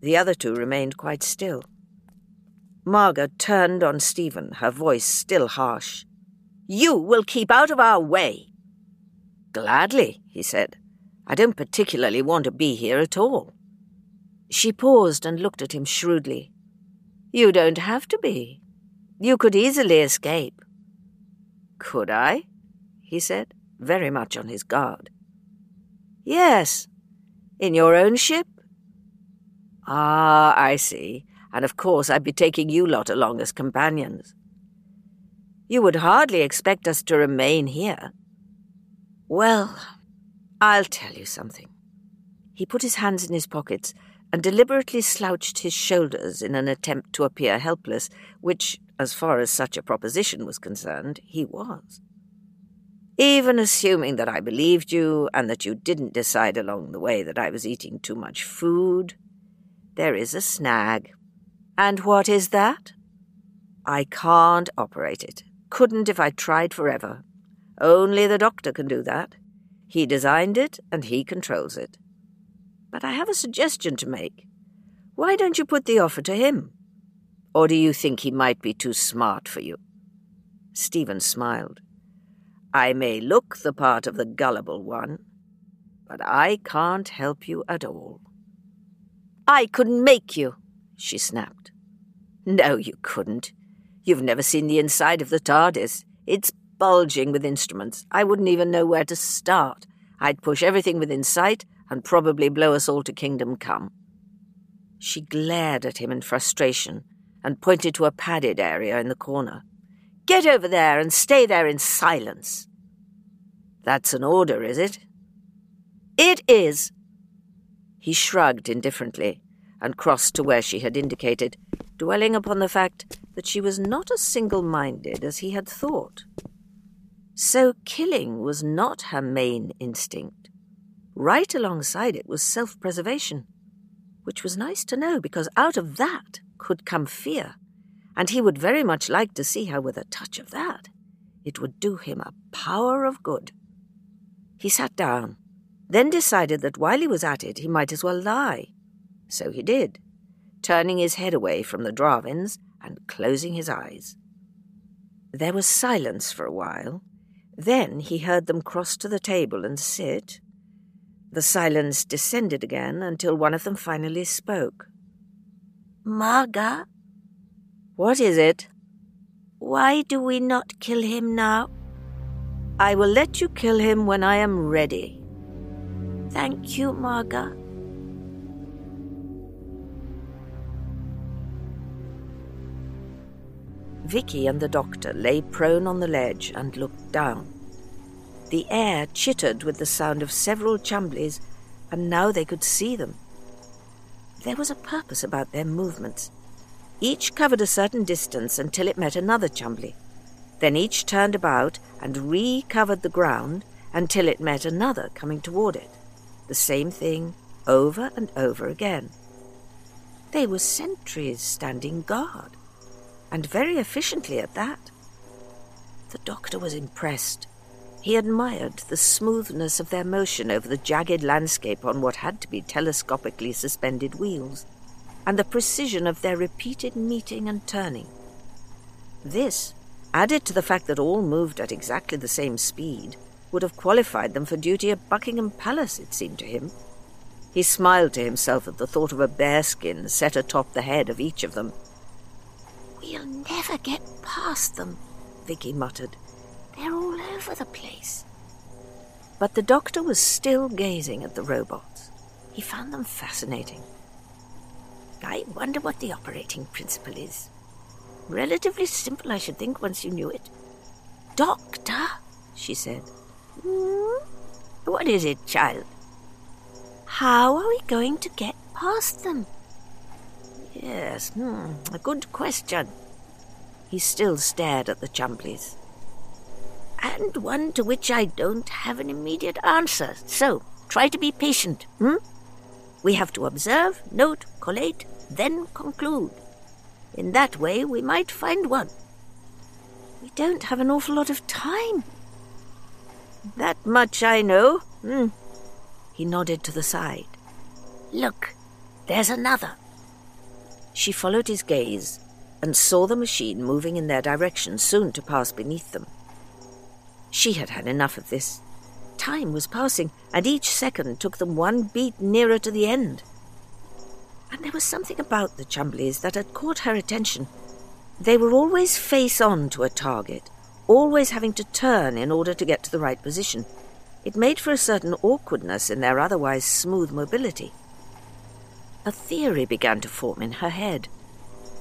Speaker 3: The other two remained quite still. Maaga turned on Stephen, her voice still harsh. You will keep out of our way. Gladly, he said. I don't particularly want to be here at all. She paused and looked at him shrewdly. You don't have to be. You could easily escape. Could I? he said, very much on his guard. Yes. In your own ship? Ah, I see. And of course I'd be taking you lot along as companions. You would hardly expect us to remain here. Well, I'll tell you something. He put his hands in his pockets and deliberately slouched his shoulders in an attempt to appear helpless, which, as far as such a proposition was concerned, he was. Even assuming that I believed you and that you didn't decide along the way that I was eating too much food, there is a snag. And what is that? I can't operate it. Couldn't if I tried forever. Only the doctor can do that. He designed it and he controls it. But I have a suggestion to make. Why don't you put the offer to him? Or do you think he might be too smart for you? Stephen smiled. I may look the part of the gullible one, but I can't help you at all. I couldn't make you, she snapped. No, you couldn't. You've never seen the inside of the TARDIS. It's bulging with instruments. I wouldn't even know where to start. I'd push everything within sight and probably blow us all to kingdom come. She glared at him in frustration and pointed to a padded area in the corner. Get over there and stay there in silence. That's an order, is it? It is. He shrugged indifferently and crossed to where she had indicated, dwelling upon the fact that she was not as single minded as he had thought. So killing was not her main instinct. Right alongside it was self preservation, which was nice to know because out of that could come fear, and he would very much like to see her with a touch of that. It would do him a power of good. He sat down, then decided that while he was at it, he might as well lie. So he did, turning his head away from the Drahvins and closing his eyes. There was silence for a while. Then he heard them cross to the table and sit, the silence descended again until one of them finally spoke.
Speaker 2: Maaga?
Speaker 3: What is it?
Speaker 2: Why do we not kill him now?
Speaker 3: I will let you kill him when I am ready.
Speaker 2: Thank you, Maaga.
Speaker 3: Vicky and the doctor lay prone on the ledge and looked down. The air chittered with the sound of several Chumblies, and now they could see them. There was a purpose about their movements. Each covered a certain distance until it met another Chumbly. Then each turned about and recovered the ground until it met another coming toward it. The same thing over and over again. They were sentries standing guard, and very efficiently at that. The doctor was impressed. He admired the smoothness of their motion over the jagged landscape on what had to be telescopically suspended wheels, and the precision of their repeated meeting and turning. This, added to the fact that all moved at exactly the same speed, would have qualified them for duty at Buckingham Palace, it seemed to him. He smiled to himself at the thought of a bearskin set atop the head of each of them.
Speaker 2: We'll never get past them,
Speaker 1: Vicky muttered.
Speaker 2: They're all over the place.
Speaker 1: But the doctor was still gazing at the robots. He found them fascinating.
Speaker 2: I wonder what the operating principle is. Relatively simple, I should think, once you knew it. Doctor, she said. Hmm? What is it, child? How are we going to get past them?
Speaker 1: Yes, hmm, a good question. He still stared at the Chumblies.
Speaker 2: And one to which I don't have an immediate answer. So, try to be patient, hmm? We have to observe, note, collate, then conclude. In that way, we might find one.
Speaker 1: We don't have an awful lot of time. That much I know. Hmm. He nodded to the side.
Speaker 2: Look, there's another.
Speaker 1: She followed his gaze and saw the machine moving in their direction, soon to pass beneath them. She had had enough of this. Time was passing, and each second took them one beat nearer to the end. And there was something about the Chumblies that had caught her attention. They were always face on to a target, always having to turn in order to get to the right position. It made for a certain awkwardness in their otherwise smooth mobility. A theory began to form in her head.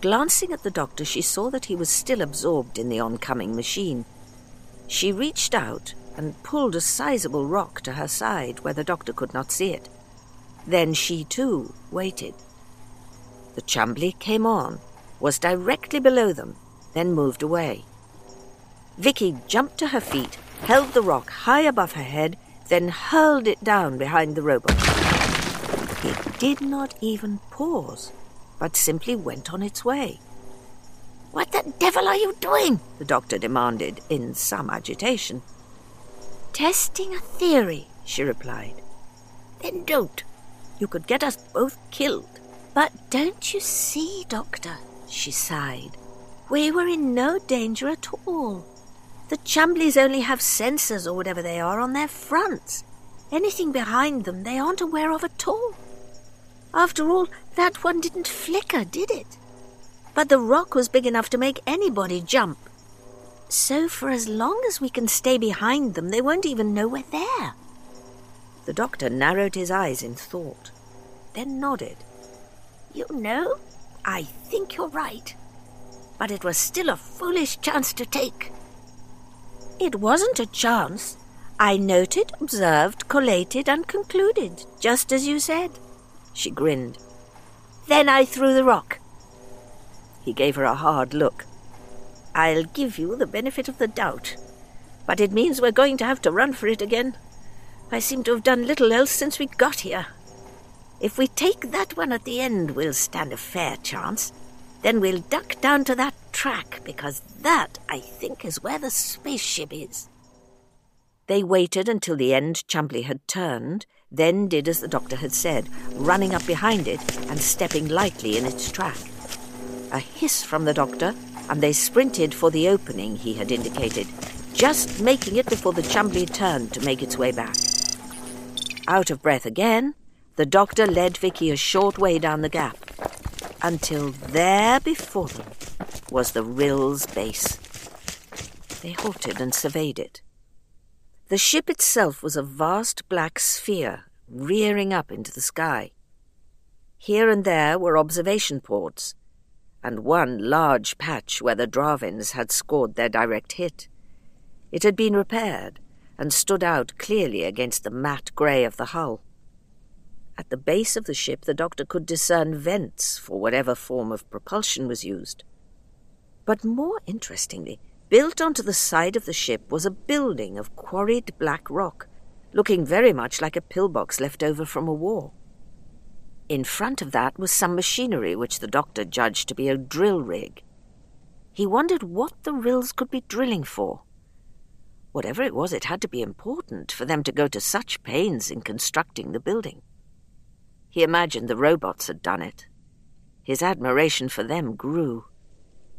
Speaker 1: Glancing at the doctor, she saw that he was still absorbed in the oncoming machine. She reached out and pulled a sizable rock to her side where the doctor could not see it. Then she too waited. The Chumbly came on, was directly below them, then moved away. Vicki jumped to her feet, held the rock high above her head, then hurled it down behind the robot. It did not even pause, but simply went on its way.
Speaker 2: What the devil are you doing?
Speaker 1: the doctor demanded in some agitation.
Speaker 2: Testing a theory,
Speaker 1: she replied.
Speaker 2: Then don't. You could get us both killed.
Speaker 3: But don't you see, Doctor? she sighed. We were in no danger at all. The Chumblies only have sensors or whatever they are on their fronts. Anything behind them they aren't aware of at all. After all, that one didn't flicker, did it? But the rock was big enough to make anybody jump. So for as long as we can stay behind them, they won't even know we're there.
Speaker 1: The doctor narrowed his eyes in thought, then nodded.
Speaker 2: You know, I think you're right. But it was still a foolish chance to take.
Speaker 3: It wasn't a chance. I noted, observed, collated, and concluded, just as you said. She grinned. Then I threw the rock.
Speaker 1: He gave her a hard look.
Speaker 2: I'll give you the benefit of the doubt, but it means we're going to have to run for it again. I seem to have done little else since we got here. If we take that one at the end, we'll stand a fair chance. Then we'll duck down to that track, because that, I think, is where the spaceship is.
Speaker 1: They waited until the end Chumbly had turned, then did as the doctor had said, running up behind it and stepping lightly in its track. A hiss from the doctor, and they sprinted for the opening he had indicated, just making it before the Chumbly turned to make its way back. Out of breath again, the doctor led Vicki a short way down the gap, until there before them was the Rill's base. They halted and surveyed it. The ship itself was a vast black sphere rearing up into the sky. Here and there were observation ports, and one large patch where the Drahvins had scored their direct hit. It had been repaired and stood out clearly against the matte grey of the hull. At the base of the ship, the doctor could discern vents for whatever form of propulsion was used. But more interestingly, Built onto the side of the ship was a building of quarried black rock, looking very much like a pillbox left over from a war. In front of that was some machinery which the doctor judged to be a drill rig. He wondered what the rills could be drilling for. Whatever it was, it had to be important for them to go to such pains in constructing the building. He imagined the robots had done it. His admiration for them grew.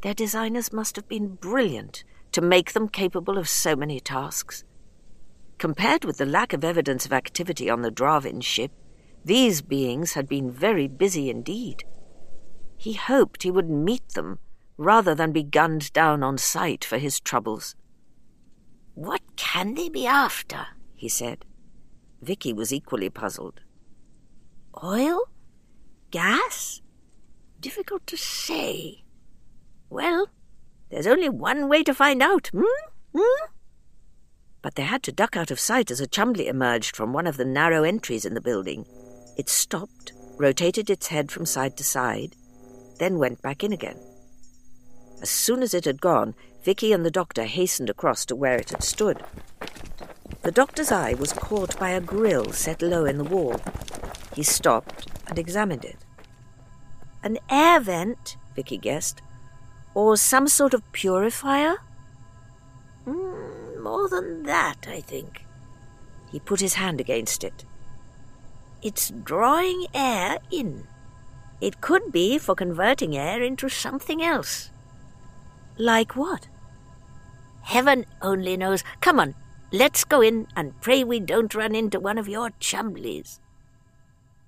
Speaker 1: Their designers must have been brilliant to make them capable of so many tasks. Compared with the lack of evidence of activity on the Drahvin ship, these beings had been very busy indeed. He hoped he would meet them rather than be gunned down on sight for his troubles.
Speaker 2: What can they be after? he said.
Speaker 1: Vicki was equally puzzled.
Speaker 2: Oil? Gas? Difficult to say. Well, there's only one way to find out, hmm? Hmm?
Speaker 1: But they had to duck out of sight as a Chumbly emerged from one of the narrow entries in the building. It stopped, rotated its head from side to side, then went back in again. As soon as it had gone, Vicki and the doctor hastened across to where it had stood. The doctor's eye was caught by a grill set low in the wall. He stopped and examined it. An air vent, Vicki guessed, or some sort of purifier?
Speaker 2: Mm, more than that, I think.
Speaker 1: He put his hand against it.
Speaker 2: It's drawing air in. It could be for converting air into something else.
Speaker 1: Like what?
Speaker 2: Heaven only knows. Come on, let's go in and pray we don't run into one of your chumblies.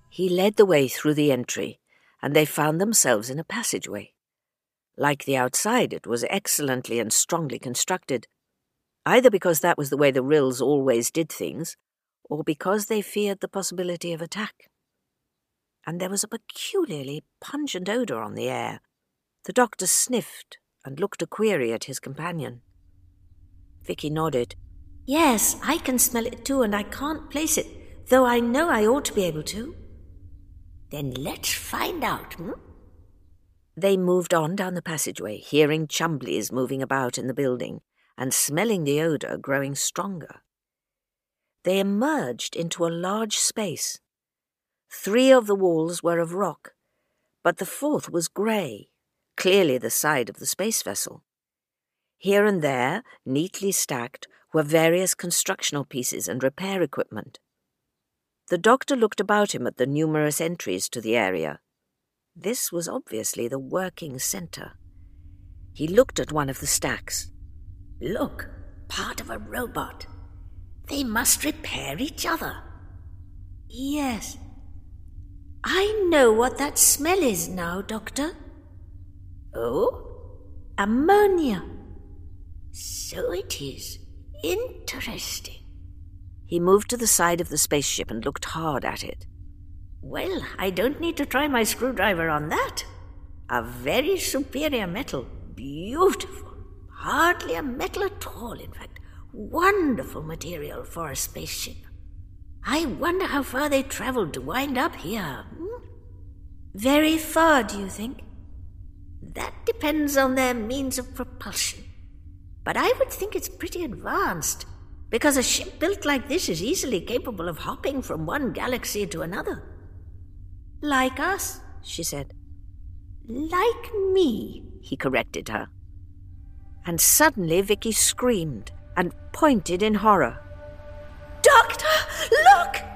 Speaker 1: He led the way through the entry, and they found themselves in a passageway. Like the outside, it was excellently and strongly constructed, either because that was the way the Rills always did things, or because they feared the possibility of attack. And there was a peculiarly pungent odour on the air. The doctor sniffed and looked a query at his companion. Vicki nodded.
Speaker 2: Yes, I can smell it too, and I can't place it, though I know I ought to be able to. Then let's find out, hmm?
Speaker 1: They moved on down the passageway, hearing Chumblies moving about in the building and smelling the odour growing stronger. They emerged into a large space. Three of the walls were of rock, but the fourth was grey, clearly the side of the space vessel. Here and there, neatly stacked, were various constructional pieces and repair equipment. The doctor looked about him at the numerous entries to the area this was obviously the working centre. He looked at one of the stacks.
Speaker 2: Look, part of a robot. They must repair each other. Yes. I know what that smell is now, Doctor. Oh? Ammonia. So it is. Interesting.
Speaker 1: He moved to the side of the spaceship and looked hard at it.
Speaker 2: Well, I don't need to try my screwdriver on that. A very superior metal. Beautiful. Hardly a metal at all, in fact. Wonderful material for a spaceship. I wonder how far they traveled to wind up here. Hmm?
Speaker 1: Very far, do you think?
Speaker 2: That depends on their means of propulsion but I would think it's pretty advanced, because a ship built like this is easily capable of hopping from one galaxy to another.
Speaker 1: Like us, she said.
Speaker 2: Like me, he corrected her.
Speaker 1: And suddenly Vicki screamed and pointed in horror. Doctor, look!